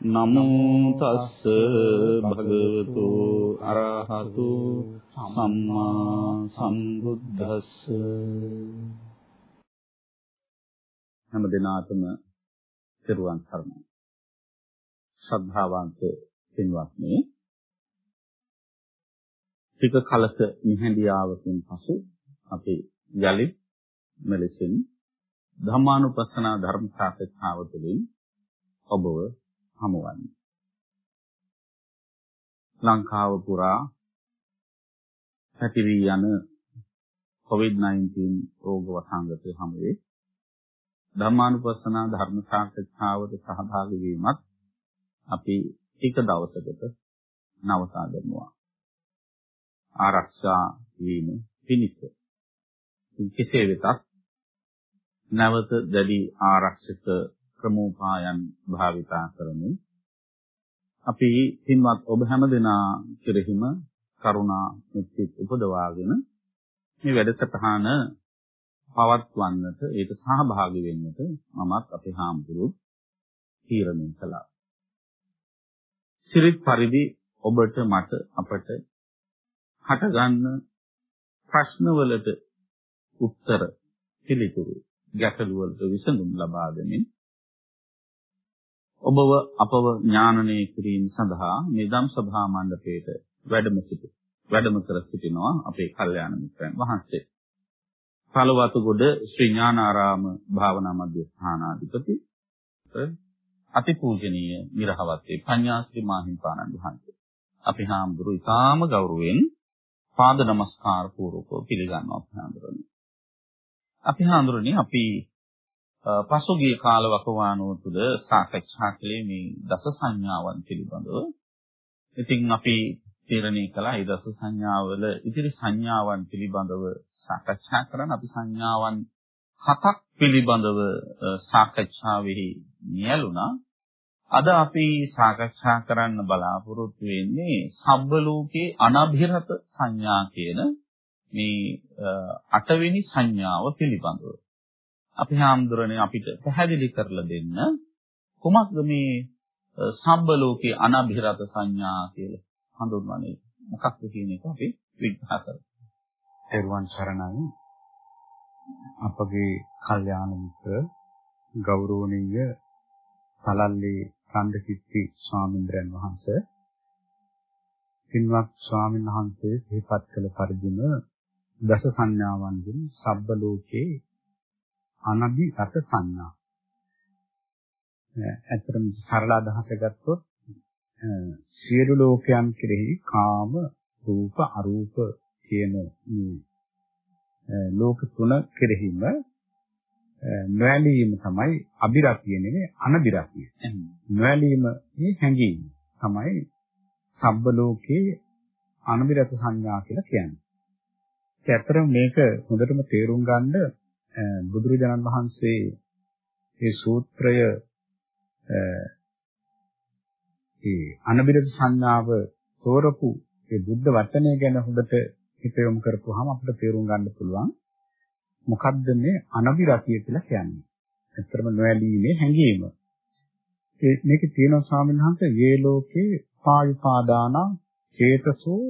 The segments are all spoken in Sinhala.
නමෝ තස්ස භගවතු අරහතු සම්මා සම්බුද්දස්ස. හැම දිනාටම පෙරුවන් සරණයි. ශ්‍රද්ධාවන්ත පින්වත්නි ටික කලක නිහඬියාවකින් පසු අපි යලි මෙලෙසින් ධම්මානුපස්සනා ධර්ම සාකච්ඡාව තුළින් ඔබව හමුවන්නේ. ලංකාව පුරා පැති වී යන COVID-19 රෝග වසංගතය හැමුවේ ධර්මානුපස්සනා ධර්ම සාකච්ඡාවට සහභාගී වීමත් අපි එක දවසකට නවතා දෙනවා. ආරක්ෂා වීම පිණිස කෙසේ වෙතත් නැවත දැඩි ආරක්ෂක ක්‍රමෝපායන් භාවිතා කරමින් අපි පින්වත් ඔබ හැම දෙනා කෙරෙහිම කරුණා මෙත්සිත උපදවාගෙන මේ වැඩසටහන පවත්වන්නට ඒක සහභාගී වෙන්නට මමත් අපේ හාමුදුරුවෝ තීරණය කළා. සිරිත් පරිදි ඔබට මට අපට හටගන්න ප්‍රශ්නවලට උත්තර පිළිතුරු ගැටළු වලට විසඳුම් ලබා දෙමින් ඔබව අපව ඥානනය කිරීම සඳහා මේ ධම් සභා මණ්ඩපයේට වැඩම සිටු වැඩම කර සිටිනවා අපේ කල්යාණ මිත්‍රයන් වහන්සේ. පළවතුගොඩ ශ්‍රී ඥානාරාම භාවනා මධ්‍යස්ථානාධිපති අතිපූජනීය මිරහවත්තේ පඤ්ඤාශ්‍රී මාහිම්පාණන් වහන්සේ. අපි හාමුදුරු ඉතාම ගෞරවයෙන් පාද නමස්කාර පූර්වකව පිළිගන්නවා අපි හාමුදුරනේ. අපි හාමුදුරනේ අපි පසුගිය කාලවකවානුව තුළ සාකච්ඡා කළේ මේ දස සංඥාවන් පිළිබඳව. ඉතින් අපි තීරණය කළා ඒ දස සංඥාවල ඉතිරි සංඥාවන් පිළිබඳව සාකච්ඡා කරන්න අපි සංඥාවන් හතක් පිළිබඳව සාකච්ඡාවෙහි නියලුණා. අද අපි සාකච්ඡා කරන්න බලාපොරොත්තු වෙන්නේ සබ්බ ලෝකේ අනභිරත සංඥා කියන මේ අටවෙනි සංඥාව පිළිබඳව. අපි හාමුදුරනේ අපිට පැහැදිලි කරලා දෙන්න කොමක්ද මේ සම්බ ලෝකේ අනභිරත සංඥා කියලා හඳුන්වන්නේ මොකක්ද කියන එක අපි විග්‍රහ කරමු. තෙරුවන් සරණයි අපගේ කල්යාණ මිත්‍ර ගෞරවනීය සලල්ලේ සම්දකිත්ති ස්වාමීන්ද්‍රයන් වහන්සේ පින්වත් ස්වාමීන් වහන්සේ සිහිපත් කළ පරිදිම දස සංඥාවන්ගෙන් සබ්බ ලෝකේ අනදි රස සංඥා. ඇත්තටම සරල අදහස ගත්තොත් සියලු ලෝකයන් කෙරෙහි කාම රූප අරූප කියන මේ ලෝක තුන කෙරෙහිම නොඇලීම තමයි අබිරතිය නෙවෙයි අනබිරතිය. නොඇලීම මේ හැඟීම තමයි සබ්බ ලෝකේ අනබිරත සංඥා කියලා කියන්නේ. ඒ ඇත්තටම මේක හොඳටම තේරුම් ගන්න බුදුරජාණන් වහන්සේ මේ සූත්‍රය ඒ අනබිරත සංඥාව තෝරපු ඒ බුද්ධ වචනය ගැන හොඳට හිත යොමු කරපුවාම අපිට තේරුම් ගන්න පුළුවන් මොකද්ද මේ අනබිරතිය කියලා කියන්නේ. ඇත්තටම නොඇලීමේ හැඟීම. ඒ මේකේ තියෙනවා ස්වාමීන් වහන්සේ යේ ලෝකේ පායුපාදාන චේතසෝ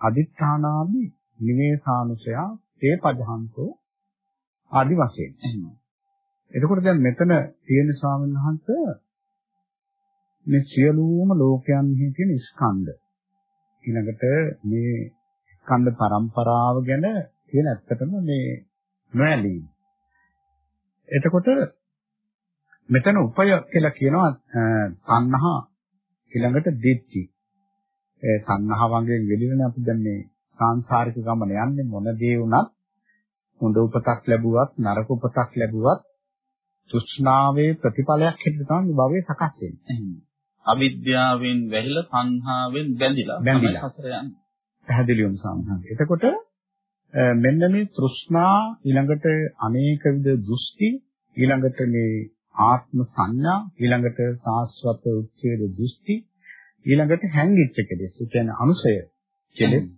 අදිඨානාමි නිවේසානුසයා තේ පජහන්තෝ ආදි වශයෙන්. එතකොට දැන් මෙතන තියෙන ස්වාමීන් වහන්සේ මේ සියලුම ලෝකයන්හි තියෙන ස්කන්ධ. ඊළඟට මේ ස්කන්ධ පරම්පරාව ගැන තියෙන ඇත්තටම මේ නොඇලීම. එතකොට මෙතන උපය කියලා කියනවා තණ්හා ඊළඟට දිට්ඨි. ඒ තණ්හාවන්ගෙන් වෙලිරනේ අපි දැන් මේ සාංශාරික ගමන යන්නේ මොන දේ වුණත් හොඳ උපතක් ලැබුවත් නරක උපතක් ලැබුවත් තෘෂ්ණාවේ ප්‍රතිඵලයක් හැටියට තමයි භවයේ සකස් වෙන්නේ. අවිද්‍යාවෙන් වැහිලා තණ්හාවෙන් බැඳිලා බැඳිලා සසර යන්නේ. පැහැදිලිවම සාමහන්. එතකොට මෙන්න මේ තෘෂ්ණා ඊළඟට අනේක විද දෘෂ්ටි ඊළඟට මේ ආත්ම සංඥා ඊළඟට සාස්වත උච්ඡේද දෘෂ්ටි ඊළඟට හැංගිච්ච කෙලෙස් ඒ කියන්නේ අනුසය කෙලෙස්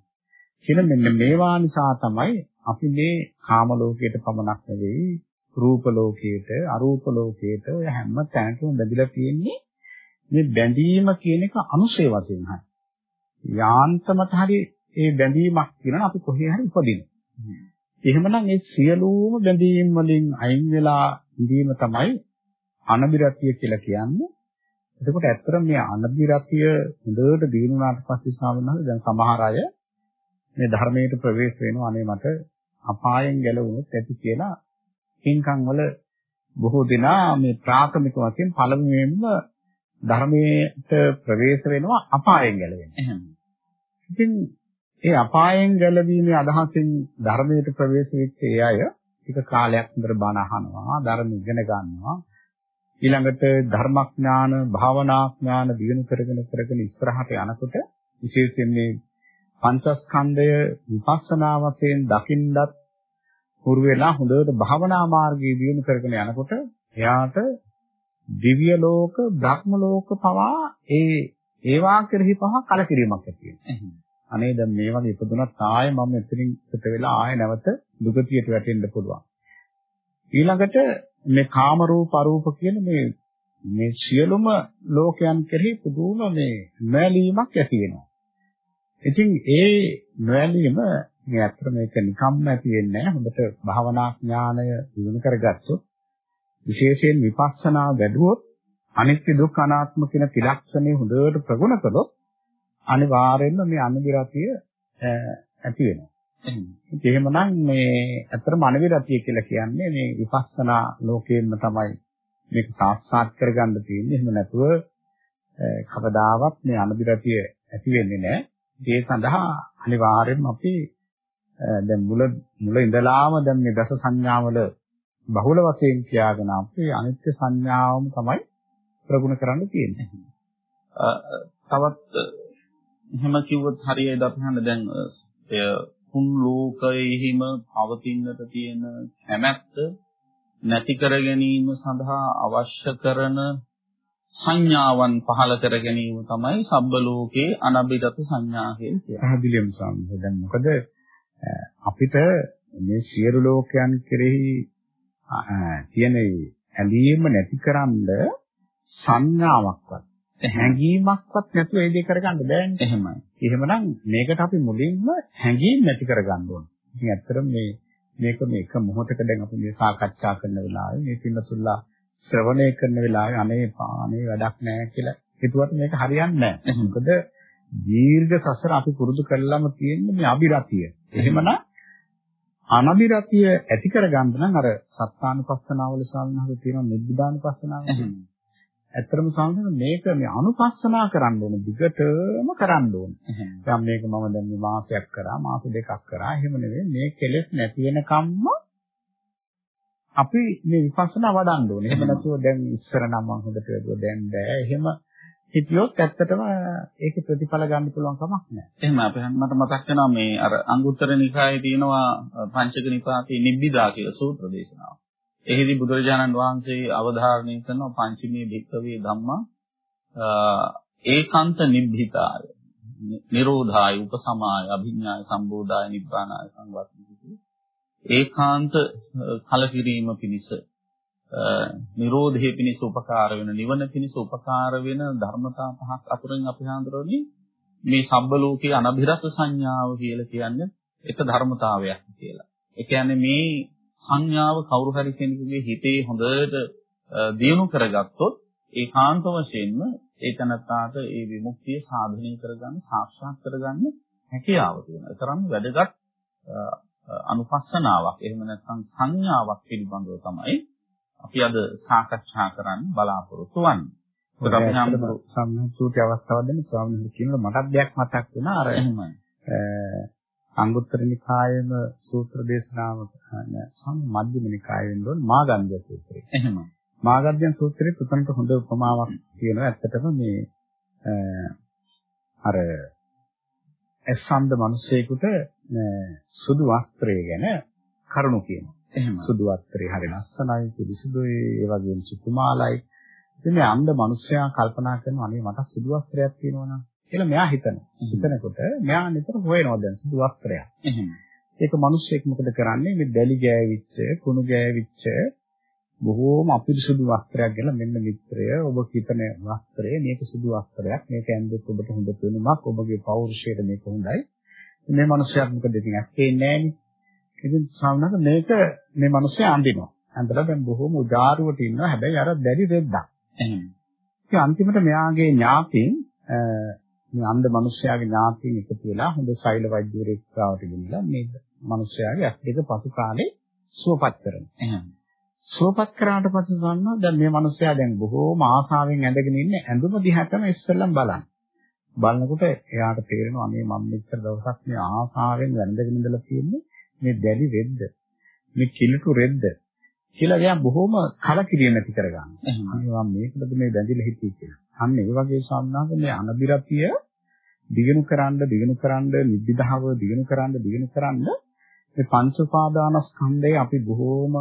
කියන මෙන්න මේවා නිසා තමයි අපි මේ කාම ලෝකයට පමණක් නෙවෙයි රූප ලෝකයට අරූප ලෝකයට ඔය හැම තැනකම බැඳිලා තියෙන්නේ මේ බැඳීම කියන එක අනුසය වශයෙන් හරි යාන්තමට හරි ඒ බැඳීමක් කියනවා අපි කොහේ හරි උපදින. එහෙමනම් ඒ සියලුම බැඳීම් වලින් අයින් වෙලා ඉඳීම තමයි අනබිරතිය කියලා කියන්නේ. එතකොට ඇත්තටම මේ අනබිරතිය හොඳට දිනුනාට පස්සේ ස්වාමීන් දැන් සමහර අය මේ ධර්මයට ප්‍රවේශ වෙනවා අනේ මට අපායෙන් ගැලවුණොත් ඇති කියලා පින්කම් වල බොහෝ දෙනා මේ ප්‍රාථමික වශයෙන් පළමුවෙන්ම ධර්මයට ප්‍රවේශ වෙනවා අපායෙන් ගැලවෙන්න. ඉතින් ඒ අපායෙන් ගැලවීමේ අදහසින් ධර්මයට ප්‍රවේශ වෙච්ච ඒ අය ටික කාලයක් විතර බණ අහනවා, ධර්ම ඉගෙන ගන්නවා. ඊළඟට ධර්මඥාන, භාවනාඥාන දිනු කරගෙන කරගෙන ඉස්සරහට යනකොට විශේෂයෙන් මේ පංචස්කන්ධය විපස්සනා වශයෙන් දකින්නත් හුරු වෙලා හොඳට භාවනා මාර්ගයේ දිනු කරගෙන යනකොට එයාට දිව්‍ය ලෝක, බ්‍රහ්ම ලෝක පවා ඒ ඒවා කෙරෙහි පවා කලකිරීමක් ඇති වෙනවා. අනේ දැන් මේ වගේ ඉපදුනත් ආයෙ මම එතනින් පිට වෙලා ආයෙ නැවත දුගතියට වැටෙන්න පුළුවන්. ඊළඟට මේ කාම රූප අරූප කියන මේ මේ සියලුම ලෝකයන් කෙරෙහි පුදුම මේ නොඇලීමක් ඇති වෙනවා. ඉතින් ඒ නොඇලීම මේ අත්‍තර මේක නිකම්ම ඇති වෙන්නේ නැහැ. හොඳට භාවනා ඥානය දිනු කරගත්තොත් විශේෂයෙන් විපස්සනා වැඩුවොත් අනිත්‍ය දුක්ඛ අනාත්ම කියන ත්‍රිලක්ෂණය හොඳට ප්‍රගුණ කළොත් අනිවාර්යයෙන්ම මේ අනිවිරතිය ඇති වෙනවා. එහෙමනම් මේ අතරම අනිවිරතිය කියලා කියන්නේ මේ විපස්සනා ලෝකයෙන්ම තමයි මේක සාක්ෂාත් කරගන්න තියෙන්නේ. එහෙම නැතුව කවදාවත් මේ අනිවිරතිය ඇති වෙන්නේ නැහැ. ඒ සඳහා අනිවාර්යයෙන්ම අපි දැන් මුල මුල ඉඳලාම දැන් මේ දස සංඥාවල බහුල වශයෙන් කියාගෙන අපි අනිත්‍ය සංඥාවම තමයි ප්‍රගුණ කරන්න තියෙන්නේ. තවත් එහෙම කිව්වොත් හරියයිද අපි හන්න දැන් එය කුන් ලෝකයෙහිම පවතින්නට තියෙන කැමැත්ත නැති කර ගැනීම සඳහා අවශ්‍ය කරන සංඥාවන් පහල කර ගැනීම තමයි සබ්බ ලෝකේ අනබිරත සංඥා කියන්නේ. පැහැදිලිවම සම්මත. දැන් මොකද අපිට මේ සියලු ලෝකයන් කෙරෙහි තියෙන ඇලීම නැතිකරන්න සංඥාවක්වත් හැඟීමක්වත් නැතුව ඒ දේ කරගන්න බෑනේ. එහෙමයි. එහෙමනම් මේකට අපි මුලින්ම හැඟීම් නැති කරගන්න ඕන. ඉතින් ඇත්තටම මේ මේක මේ එක මොහොතක දැන් අපි මේ සාකච්ඡා කරන වෙලාවේ මේ පින්නතුල්ලා ශ්‍රවණය කරන වෙලාවේ අනේ පානේ වැඩක් නැහැ කියලා හිතුවට මේක හරියන්නේ නැහැ. මොකද දීර්ඝ සසර අපි පුරුදු කළාම තියෙන්නේ මේ අභිරතිය. එහෙමනම් අනබිරතිය ඇති කරගන්න නම් අර සත්‍යානුපස්සනාවල සාමනහර තියෙන නිබ්බිදානුපස්සනාව. ඇත්තටම සාමාන්‍යයෙන් මේක මේ අනුපස්සනා කරන්න ඕන දිගටම කරන්න ඕන. දැන් මේක මම දැන් මේ මාසයක් කරා මාස දෙකක් කරා එහෙම නෙවෙයි මේ කෙලෙස් නැති වෙනකම්ම අපි මේ විපස්සනා වඩන්න ඕනේ. එහෙම නැතුව දැන් ඉස්සර නම් මම හොඳට වැඩුවා දැන් බෑ. එහෙම හිතියොත් ඇත්තටම ඒකේ ප්‍රතිඵල ගන්න පුළුවන් කමක් නැහැ. එහෙම අපි මට මතක් වෙනවා මේ අර අංගුත්තර නිකායේ තියෙනවා පංචක නිපාතේ නිබ්බිදා කියලා සූත්‍ර දේශනාව. එහිදී බුදුරජාණන් වහන්සේ අවධාරණය කරන පංචමී භික්ඛවේ ධම්මා ඒකාන්ත නිබ්බිතාය නිරෝධාය උපසමාය අභිඥාය සම්බෝධාය නිබ්බානාය සංවත්ති ඒකාන්ත කලකිරීම පිණිස නිරෝධයේ පිණිස උපකාර වෙන නිවන පිණිස උපකාර වෙන ධර්මතා පහක් අතුරින් අපි හඳුරන්නේ මේ සබ්බ ලෝකයේ අනබිරත සංඥාව කියලා කියන්නේ එක ධර්මතාවයක් කියලා. ඒ කියන්නේ මේ සංඥාව කවුරු හරි කෙනෙකුගේ හිතේ හොඳට දියුණු කරගත්තොත් ඒකාන්ත වශයෙන්ම ඒ තනත්තාට ඒ විමුක්තිය සාධනය කරගන්න සාක්ෂාත් කරගන්න හැකියාව තියෙනවා. ඒ තරම් වැදගත් අනුපස්සනාවක් එහෙම නැත්නම් සංඥාවක් පිළිබඳව තමයි අපි අද සාකච්ඡා කරන්න බලාපොරොත්තු වෙන්නේ. ඒකට අපි නම් සම්මුතිය අවස්ථාවක් දෙන්න ස්වාමීන් වහන්සේ කියනවා මටත් දෙයක් මතක් වෙනවා අර එහෙමයි. අංගුත්තර නිකායේම සූත්‍ර දේශනාවක සම් මධ්‍යම නිකායෙන් දොන් මාගන්ධ සූත්‍රය. එහෙමයි. මාගන්ධ සූත්‍රයේ පුතන්ට හොඳ උපමාවක් කියනවා. ඇත්තටම මේ අර ඇස්සන්ද මිනිසෙකුට සුදු වස්ත්‍රය ගැන කරුණු කියනවා. එහෙම. සුදු වස්ත්‍රය හරි ලස්සනයි, පිරිසුදුයි, ඒ වගේම සුකුමාලයි. ඉතින් මේ අන්ධ මිනිස්සයා කල්පනා කරනවා අනේ මට සුදු වස්ත්‍රයක් තියෙනවනම් කියලා මෙයා හිතනවා. හිතනකොට මෙයා නිතර හොයනවා දැන් සුදු වස්ත්‍රයක්. එහෙම. ඒක මිනිස්සෙක් මොකද කරන්නේ මේ දැලි ගෑවිච්ච, කුණු ගෑවිච්ච බොහෝම අපිරිසුදු වස්ත්‍රයක් ගල මෙන්න මිත්‍රය ඔබ හිතන වස්ත්‍රය මේක සුදු වස්ත්‍රයක් මේක ඇඳුත් ඔබට හොඳ පෙනුමක් ඔබගේ පෞරුෂයට මේක හොඳයි මේ මිනිස්යාට මොකද ඉතින් ඇස්තේන්නේ නැහෙනි ඉතින් සාමාන්‍යයෙන් මේක මේ මිනිස්සයා අඳිනවා අඳලා දැන් බොහෝම උදාරුවට ඉන්නවා හැබැයි අර දැඩි රෙද්දක්. ඉතින් අන්තිමට මෙයාගේ ඥාතීන් මේ අන්ධ මිනිස්යාගේ ඥාතීන් එකතු වෙලා හොඳ ශෛල වෛද්‍යවරයෙක් ගාවට ගෙනිලා මේ මිනිස්යාගේ ඇස් දෙක පසු කාලේ සුවපත් කරනවා. සුවපත් කරාට පස්සේ ගන්නවා දැන් මේ මිනිස්සයා දැන් බොහෝම ආසාවෙන් ඇඳගෙන ඉන්නේ ඇඳුම දිහා තමයි ඉස්සෙල්ලම බලන්නේ. බලනකොට එයාට තේරෙනවා මේ මම මෙච්චර දවසක් මේ ආසාවෙන් වැඳගෙන ඉඳලා තියෙන්නේ මේ දැලි රෙද්ද. මේ කිලුටු රෙද්ද. කියලා එයා බොහෝම කලකිරීම ඇති කරගන්නවා. මම මේකද මේ බැඳිලා හිටියේ කියලා. අන්න ඒ වගේ සම්මාන මේ අනබිරතිය දිගුණු කරන්න දිගුණු කරන්න නිබ්බිදාව දිගුණු කරන්න දිගුණු කරන්න මේ පංච උපාදානස්කන්ධය අපි බොහෝම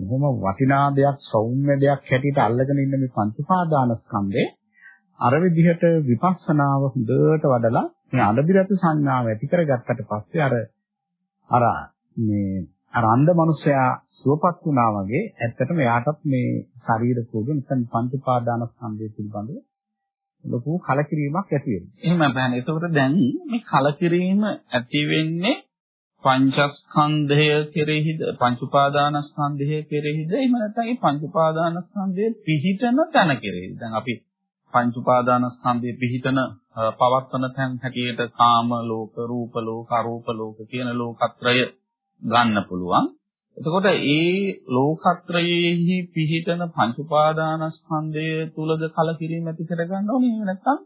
බොහොම වටිනා දෙයක් සෞම්‍ය දෙයක් හැටියට අල්ලගෙන ඉන්න මේ පංච උපාදානස්කන්ධේ අර විදිහට විපස්සනාව හොඳට වඩලා මේ අනබිරත සංඥාව ඇති කරගත්තට පස්සේ අර අර මේ අර අන්ධ මනුස්සයා සුවපත් වුණා වගේ ඇත්තටම එයාටත් මේ ශරීර කෝඩු නිකන් පංච උපාදානස්කන්ධය පිළිබඳව ලොකු කලකිරීමක් ඇති වෙනවා. එහෙම බෑනේ. එතකොට දැන් මේ කලකිරීම ඇති වෙන්නේ පංචස්කන්ධය කෙරෙහිද පංච උපාදානස්කන්ධය කෙරෙහිද එහෙම නැත්නම් මේ පංච උපාදානස්කන්ධයේ පිහිටන තැන කෙරෙහිද දැන් අපි පංච උපාදානස්කන්ධයේ පිහිටන පවත්තන තැන් හැටියට කාම ලෝක රූප ලෝක අරූප ලෝක කියන ලෝකත්‍රය ගන්න පුළුවන් එතකොට ඒ ලෝකත්‍රයේහි පිහිටන පංච උපාදානස්කන්ධය තුලද කලකිරීම ඇති කරගන්න ඕනේ එහෙම නැත්නම්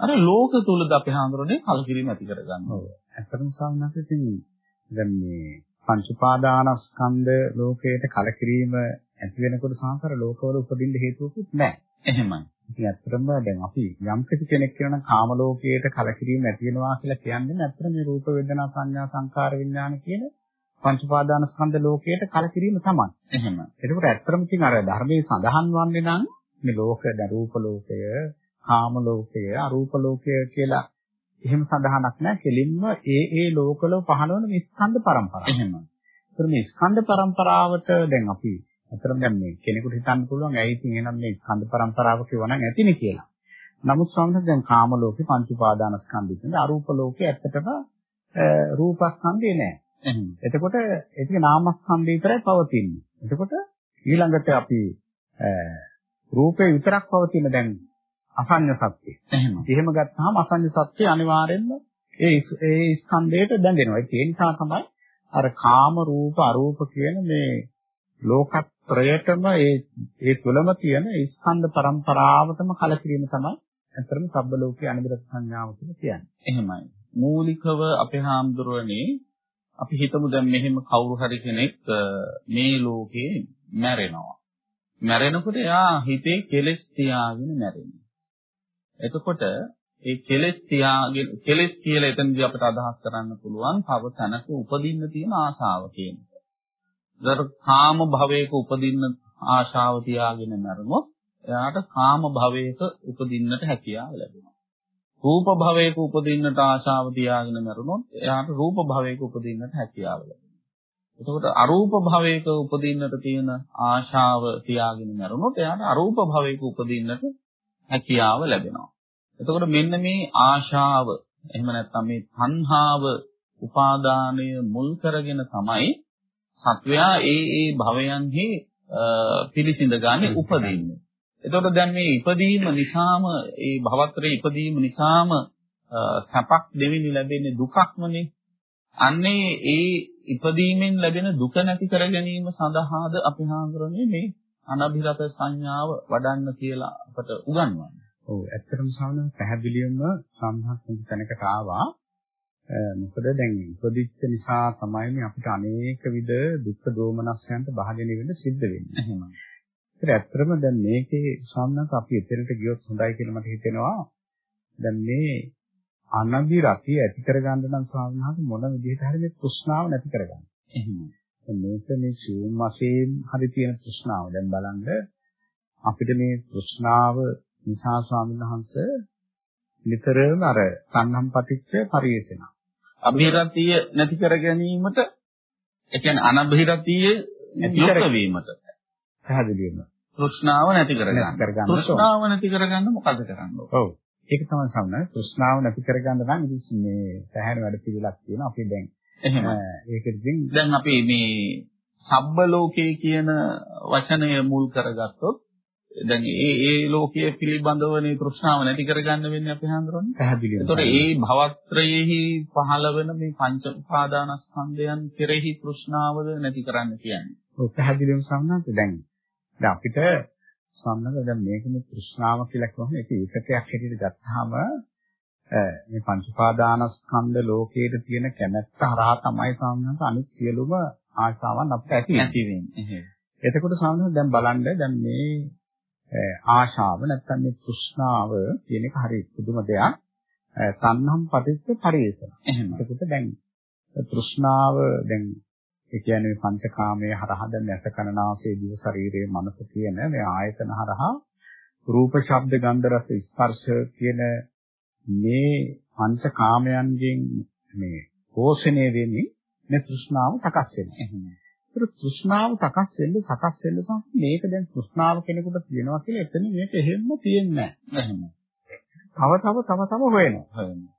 අර ලෝක තුලද අපි හඳුරන්නේ කලකිරීම ඇති කරගන්න ඕනේ ඇත්තටම සාමාන්‍යයෙන් ඉතින් දැන් මේ පංච උපාදානස්කන්ධ ලෝකයට කලකිරීම ඇති වෙනකොට සාහතර ලෝකවල උපදින්න හේතුවකුත් නැහැ. එහෙමයි. ඉතින් ඇත්තටම දැන් අපි යම් කෙනෙක් කියනවා කාම ලෝකයට කලකිරීම ඇති වෙනවා කියලා කියන්නේ ඇත්තට මේ රූප වේදනා සංඥා සංකාර විඥාන කියන පංච උපාදානස්කන්ධ ලෝකයට කලකිරීම තමයි. එහෙම. එතකොට ඇත්තටම ඉතින් අර ධර්මයේ සඳහන් වන්නේ නම් මේ ලෝක දැන් රූප ලෝකය, කාම ලෝකය, අරූප ලෝකය කියලා එහෙම සඳහනක් නැහැ. කෙලින්ම ඒ ඒ ලෝකවල පහළවන මේ ස්කන්ධ පරම්පරාව. එහෙම. ඒතර මේ ස්කන්ධ පරම්පරාවට දැන් අපි අතරම දැන් මේ කෙනෙකුට හිතන්න පුළුවන් ඇයි ඉතින් එහෙනම් මේ ස්කන්ධ පරම්පරාව කියවනම් ඇතිනේ කියලා. නමුත් ස්වාමීන් දැන් කාම ලෝකේ පංච උපාදානස්කන්ධය කියන්නේ අරූප ලෝකේ ඇත්තටම රූපස්කන්ධය නෑ. එතකොට ඒක නාමස්කන්ධය විතරයි පවතින්නේ. එතකොට ඊළඟට අපි රූපේ විතරක් පවතින දැන් අසඤ්ඤ සත්‍ය. එහෙම. එහෙම ගත්තාම අසඤ්ඤ සත්‍ය අනිවාර්යෙන්ම ඒ ඒ ස්කන්ධයට බැඳෙනවා. ඒ නිසා තමයි අර කාම රූප අරූප කියන මේ ලෝකත්‍රයටම ඒ ඒ තුලම තියෙන ස්කන්ධ පරම්පරාවටම කලකිරීම තමයි අතරම සබ්බ ලෝකයේ අනිබරත් සංඥාව කියලා කියන්නේ. එහෙමයි. මූලිකව අපේ හාමුදුරුවනේ අපි හිතමු දැන් මෙහෙම කවුරු හරි කෙනෙක් මේ ලෝකේ මැරෙනවා. මැරෙනකොට එයා හිතේ කෙලෙස් තියාගෙන මැරෙනවා. එතකොට ඒ කෙලෙස් තියාගෙන කෙලෙස් කියලා එතනදී අපිට අදහස් කරන්න පුළුවන් තව තැනක උපදින්න තියෙන ආශාව කියන එක. දර කාම භවයක උපදින්න ආශාව තියාගෙන මැරුණොත් එයාට කාම භවයක උපදින්නට හැකියාව ලැබෙනවා. රූප භවයක උපදින්නට ආශාව තියාගෙන මැරුණොත් එයාට රූප භවයක උපදින්නට හැකියාව ලැබෙනවා. එතකොට අරූප භවයක උපදින්නට තියෙන ආශාව තියාගෙන මැරුණොත් එයාට අරූප භවයක උපදින්නට හැකියාව ලැබෙනවා. එතකොට මෙන්න මේ ආශාව එහෙම නැත්නම් මේ තණ්හාව උපාදානය මුල් කරගෙන තමයි සත්වයා ඒ ඒ භවයන්හි පිළිසිඳ ගන්නේ උපදින්නේ. එතකොට දැන් මේ ඉපදීම නිසාම ඒ භවත්‍රේ ඉපදීම නිසාම සැපක් දෙවෙනි ලැබෙන්නේ දුකක්මනේ. අන්නේ ඒ ඉපදීමෙන් ලැබෙන දුක නැති කර ගැනීම සඳහාද අපි හාමුදුරනේ මේ අනභිරත සංඥාව වඩන්න කියලා අපට උගන්වන්නේ. ඔව් ඇත්තටම සාමාන්‍යයෙන් පැහැදිලිවම සම්හස් තැනකට ආවා. මොකද දැන් ඉපදිච්ච නිසා තමයි මේ අපිට අනේක විද දුක් දෝමනස්යන්ට භාජනය වෙන්න සිද්ධ වෙන්නේ. එහෙමයි. ඒත් ඇත්තටම දැන් මේකේ සාමාන්‍යයෙන් අපි එතනට ගියොත් හොඳයි කියලා මට හිතෙනවා. දැන් මේ අනදි රතිය ඇති කරගන්න නම් ස්වාමීන් මොන විදිහට හරි මේ තෘෂ්ණාව නැති කරගන්න. එහෙම. මේක මේ සියුම් වශයෙන් හරි තියෙන තෘෂ්ණාව. දැන් බලන්න අපිට මේ තෘෂ්ණාව නිසා ස්වාමීන් වහන්සේ නිතරම අර සංහම් පටිච්ච පරිේෂණ. අභිරතිය නැති කර ගැනීමට ඒ කියන්නේ අනභිරතිය යුක්ත වීමට පැහැදිලිවම. තෘෂ්ණාව නැති කරගන්න. තෘෂ්ණාව නැති කරගන්න මොකද කරන්න ඕන? ඔව්. ඒක තමයි සම්මත. තෘෂ්ණාව නැති කරගන්න නම් ඉතින් මේ පැහැදිලි වැඩ පිළිලක් තියෙනවා. අපි දැන් එහෙම. ඒක ඉතින් දැන් අපි මේ සබ්බ ලෝකේ කියන වචනය මුල් කරගත්තොත් දැන් ඒ ඒ ලෝකයේ පිළිබඳවනේ තෘෂ්ණාව නැති කරගන්න වෙන්නේ අපි හඳුරන්නේ. පැහැදිලිව. ඒතකොට ඒ භවත්‍රයේහි පහළ වෙන මේ පංච උපාදානස්කන්ධයන් කෙරෙහි තෘෂ්ණාවද නැති කරන්න කියන්නේ. ඔව් පැහැදිලිවම සම්මත දැන් දැන් අපිට සම්මත දැන් මේකනේ තෘෂ්ණාව කියලා කියවම ඒක ඒකකයක් හැටියට ගත්තාම මේ පංච උපාදානස්කන්ධ ලෝකයේ තියෙන කැමැත්ත හරහා තමයි සම්මත අනිත් සියලුම ආශාවන් අපිට ඇති නැති වෙන්නේ. එතකොට සම්මත දැන් බලන්න දැන් මේ ආශාව නැත්නම් මේ තෘෂ්ණාව කියන එක හරි පුදුම දෙයක්. තණ්හම් පටිච්ච පරිේෂණ. එහෙම. එතකොට දැන් තෘෂ්ණාව දැන් ඒ කියන්නේ පංචකාමයේ හරහා දැන් ඇස කනනාසය දිව ශරීරයේ මනස කියන මේ ආයතන හරහා රූප ශබ්ද ගන්ධ රස ස්පර්ශ කියන මේ පංචකාමයන්ගෙන් මේ පෝෂණය වෙන්නේ මේ තෘෂ්ණාව සකස් වෙනවා. එහෙම. ඒක තෘෂ්ණාව සකස් වෙන්න සකස් වෙන්න සම මේක දැන් තෘෂ්ණාව කෙනෙකුට තියෙනවා කියලා එතන මේක එහෙම තියෙන්නේ. නැහැ. තව තව තව තව හොයනවා.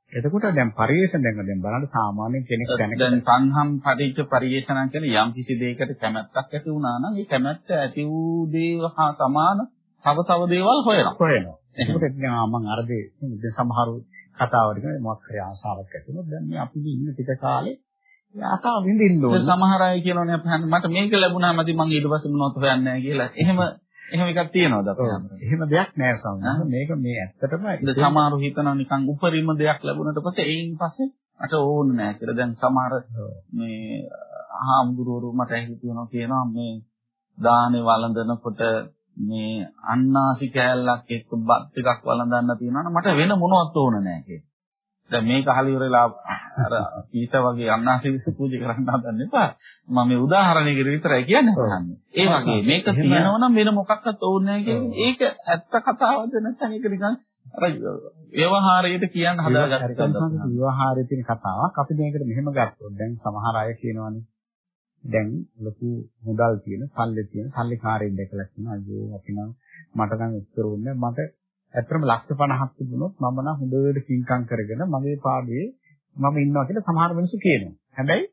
එතකොට දැන් පරිේශන දැන් දැන් බලන්න සාමාන්‍ය කෙනෙක් දැන් දැනගෙන සංහම් පටිච්ච පරිේශණ කියන්නේ යම් කිසි දෙයකට කැමැත්තක් ඇති වුණා නම් ඒ කැමැත්ත ඇති වූ දේ හා සමාන තව තව දේවල් හොයනවා. හොයනවා. එතකොට ආ මම අර දේ දැන් සමහරු කතාවට කියන මොකක් හරි ආසාවක් ඇති වුණොත් දැන් මේ අපි ඉන්න ටික කාලේ ආසාව විඳින්න ඕනේ. සමහර අය හන්නේ මට මේක ලැබුණාම ඉතින් මම ඊට පස්සේ මොනවද හොයන්නේ නැහැ කියලා. එහෙම එහෙම එකක් තියෙනවද අපේ. හැමෝටම? එහෙම දෙයක් නෑ සමහර. මේක මේ ඇත්තටම දැන් සමහරු හිතනවා නිකන් උපරිම දෙයක් ලැබුණට පස්සේ ඒයින් පස්සේ මට ඕන නෑ කියලා. දැන් සමහර මේ හාමුදුරුවෝ මට හිතුවනවා කියනවා මේ දානේ වළඳනකොට මේ අන්නාසි කෑල්ලක් එක්ක බත් ටිකක් වළඳන්න තියෙනවා නම් මට වෙන මොනවත් ඕන නෑ කියලා. දැන් මේක අහලා ඉවරලා අර ඊට වගේ අන්නාසි විස පූජා කරන්න හදන්න එපා. මම මේ උදාහරණයකට විතරයි කියන්නේ. ඒ වගේ මේක තියෙනවා නම් වෙන මොකක්වත් ඕනේ නැහැ. ඒක ඇත්ත කතාවද නැත්නම් ඒක නිකන් අර ව්‍යවහාරයට කියන්න හදාගත්ත හරියට විවාහාරයේ තියෙන කතාවක්. අපි මේකට මෙහෙම ගත්තොත් දැන් සමහර අය කියනවානේ. දැන් ලොකු මුදල් තියෙන සල්ලි තියෙන සල්ලිකාරයෙක් දැකලා කියනවා අයියෝ අපි නම් මට නම් උත්තර උන්නේ මට ඇත්තටම ලක්ෂ 50ක් තිබුණොත් මම නම් හොඳට කිංකම් කරගෙන මගේ පාඩේ මම ඉන්නවා කියලා සමහර මිනිස්සු කියනවා. හැබැයි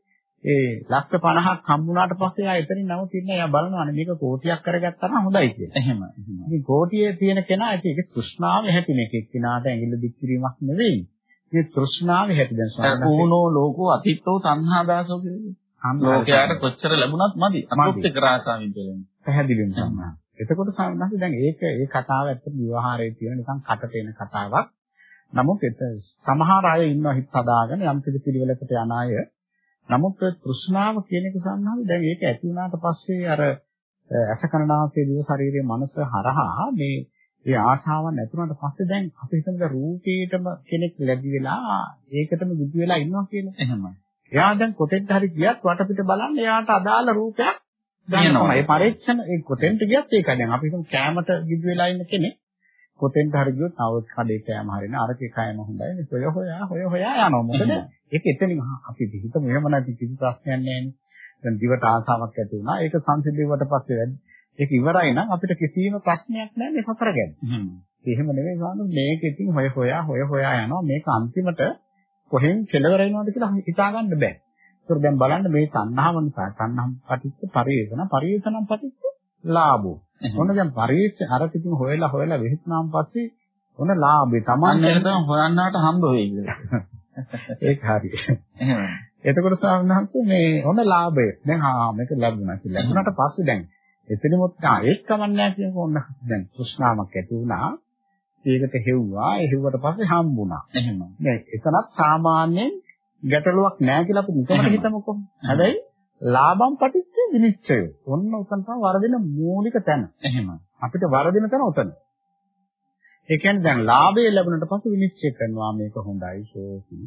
ඒ ලක්ෂ 50ක් හම්බුනාට පස්සේ ආ එතනින් නවතින්නේ එයා බලනවානේ මේක කෝටියක් කරගත්තා නම් හොඳයි කියලා. එහෙම. ඉතින් කෝටියේ තියෙන කෙනා ඒක තෘෂ්ණාවේ හැටි මේක එක්කිනාට ඇඟිල්ල දික් කිරීමක් නෙවෙයි. මේ තෘෂ්ණාවේ හැටි දැන් ස්වාමීන් ඌනෝ ලෝකෝ අතිත්තෝ තණ්හා දාසෝ කියන්නේ. ලෝකයට කොච්චර ලැබුණත් මදි. අතෘප්ති කරාසාවින් දෙන්නේ. පැහැදිලිවම සම්මා. එතකොට සාමාන්‍යයෙන් දැන් ඒක ඒ කතාව ඇත්තට විවාහාරයේ තියෙන නිකන් කටට එන කතාවක්. නමුත් ඒක සමහර අය ඉන්නවා හිත හදාගෙන යම් කිසි පිළිවෙලකට යන අය. නමුත් ඒ තෘෂ්ණාව කියන එක සම්මාන දැන් ඒක ඇති වුණාට පස්සේ අර අසකරණාසේ දිව ශරීරයේ මනස හරහා මේ ඒ ආශාවන් නැතුණාට පස්සේ දැන් අපි හිතමු රූපේටම කෙනෙක් ලැබි වෙලා ඒකටම විදි වෙලා ඉන්නවා කියලා. එහෙමයි. එයා දැන් කොතෙන්ට හරි ගියත් වටපිට බලන්න එයාට අදාළ රූපයක් ගන්නවා. ඒ පරීක්ෂණ ඒ කොතෙන්ට ගියත් ඒකයි. දැන් අපි හිතමු කෑමට විදි වෙලා ඉන්න කෙනෙක් කොතෙන්ට හරි ගියොත් තව කඩේ කෑම හරින අරකේ කෑම හොඳයි. මේ හොය හොයා හොය හොයා යනවා. මොකද. ඒක එතනින් අපි හිතමු එහෙම නැති කිසි ප්‍රශ්නයක් නැහැ නේ. දිවට ආසාවක් ඇති වුණා. ඒක සංසිද්ධියට පස්සේ වැඩි. ඒක ඉවරයි නම් අපිට කිසිම ප්‍රශ්නයක් නැහැ මේ සතර ගැන. එහෙම. නෙවෙයි ගන්න මේක ඉතින් හොය හොයා හොය හොයා යනවා. මේක අන්තිමට කොහෙන් කෙලවර වෙනවද කියලා හිතා ගන්න බෑ. ඒතර දැන් බලන්න මේ තණ්හාව නිසා තණ්හම් පටිච්ච පරිේෂණ පරිේෂණම් පටිච්ච ලාභෝ. ඔන්න දැන් පරිේෂ අර පිටින් හොයලා හොයලා වෙහිස්නාම් පස්සේ ඔන්න ලාභේ අන්න Taman ඒක තමයි හොයන්නාට හම්බ වෙයි කියලා. ඒක හරි. එහෙම. එතකොට ස්වාමීන් මේ ඔන්න ලාභය. දැන් ආ මේක ලැබුණා කියලා. ලැබුණාට පස්සේ දැන් එතනමුත් ආ ඒක කමන්නේ කියනකො ඔන්න දැන් තෘෂ්ණාවක් ඇති වුණා. ඒකට හෙව්වා. ඒ හෙව්වට පස්සේ හම්බුණා. එහෙම. දැන් එතනත් සාමාන්‍යයෙන් ගැටලුවක් නැහැ කියලා අපි නිකමට එහෙම. හිතමුකෝ. හැබැයි ලාභම් පටිච්ච විනිශ්චය. ඔන්න උතන තමයි වරදින මූලික තැන. එහෙම. අපිට වරදින තැන උතන. ඒ කියන්නේ දැන් ලාභය ලැබුණට පස්සේ විනිශ්චය කරනවා මේක හොඳයි ශෝකි.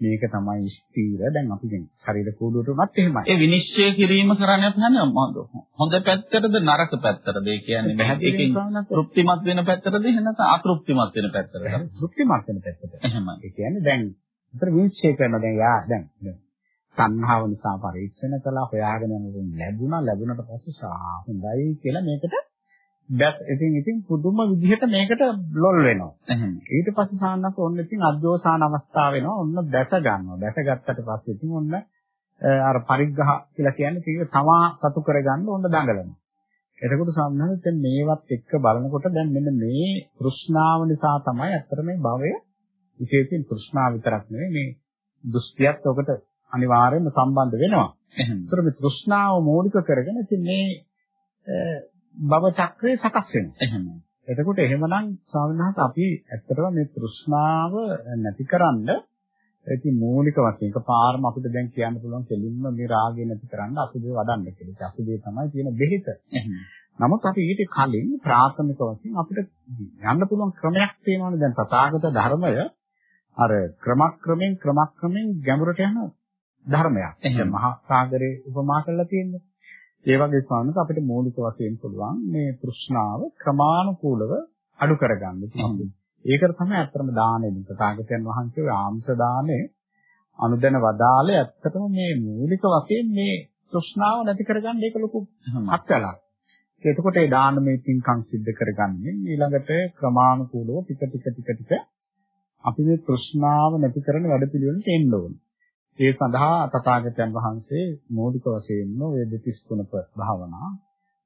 මේක තමයි ස්ථීර. දැන් අපි දැන් ශරීර කූඩුවට උනත් එහෙමයි. ඒ විනිශ්චය කිරීම කරන්නේ අපි හන්නේ හොඳ පැත්තටද නරක පැත්තටද? ඒ කියන්නේ එකකින් තෘප්තිමත් වෙන පැත්තටද එහෙම නැත්නම් අතෘප්තිමත් වෙන පැත්තටද? තෘප්තිමත් වෙන පැත්තට. එහෙමයි. ඒ කියන්නේ දැන් විතර විනිශ්චය කරන දැන් යා දැන් තණ්හාව නිසා පරීක්ෂණ කළා හොයාගෙන යනකොට ලැබුණා ලැබුණට පස්සේ ශා හොඳයි කියලා මේකට දැස් ඉතින් ඉතින් පුදුම විදිහට මේකට ලොල් වෙනවා. ඊට පස්සේ සාන්නක ඔන්න ඉතින් අද්දෝසාන අවස්ථාව වෙනවා. ඔන්න දැස ගන්නවා. දැස ගත්තට පස්සේ ඉතින් ඔන්න අර පරිග්‍රහ කියලා කියන්නේ ඒක තමා සතු කරගන්න ඔන්න දඟලනවා. එතකොට සම්මත දැන් මේවත් එක්ක බලනකොට දැන් මෙන්න මේ තෘෂ්ණාව නිසා තමයි අතර මේ භවය විශේෂයෙන් තෘෂ්ණාව විතරක් නෙවෙයි මේ දෘෂ්ටියත් ඔකට අනිවාර්යයෙන්ම සම්බන්ධ වෙනවා. ඒතර මේ තෘෂ්ණාව මූලික කරගෙන ඉතින් මේ භව චක්‍රය සකස් වෙනවා. එහෙම. එතකොට එහෙමනම් ස්වාමීන් වහන්සේ අපි ඇත්තටම මේ තෘෂ්ණාව නැතිකරන්න ඉතින් මූලික වශයෙන් එකපාරම අපිට දැන් කියන්න පුළුවන් කෙලින්ම මේ රාගය නැතිකරන්න අසුබේ වඩන්න කියලා. ඒ අසුබේ තමයි තියෙන බෙහෙත. නමුත් අපි ඊට කලින් ප්‍රාථමික වශයෙන් අපිට යන්න පුළුවන් ක්‍රමයක් තියෙනවානේ දැන් තථාගත ධර්මය අර ක්‍රමක්‍රමෙන් ක්‍රමක්‍රමෙන් ගැඹුරට යන ධර්මයක්. ඒක මහා සාගරේ උපමා කරලා තියෙන්නේ. ඒ වගේ ස්වාමීන් අපිට මූලික වශයෙන් පුළුවන් මේ තෘෂ්ණාව ක්‍රමානුකූලව අඩු කරගන්න. ඒකට තමයි ඇත්තටම දානෙ තථාගතයන් වහන්සේ ආංශ දානේ අනුදැන වදාලේ ඇත්තටම මේ මූලික වශයෙන් මේ තෘෂ්ණාව නැති කරගන්න ඒක ලොකු අත්කලක්. එතකොට ඒ දානමය පින්කම් සිද්ධ කරගන්නේ ඊළඟට ක්‍රමානුකූලව ටික ටික ටික ටික අපි මේ තෘෂ්ණාව නැති කරන වැඩපිළිවෙලට එන්න ඕනේ. ඒ සඳහා තථාගතයන් වහන්සේ මූලික වශයෙන්ම ඔය දෙතිස් කුණප භාවනා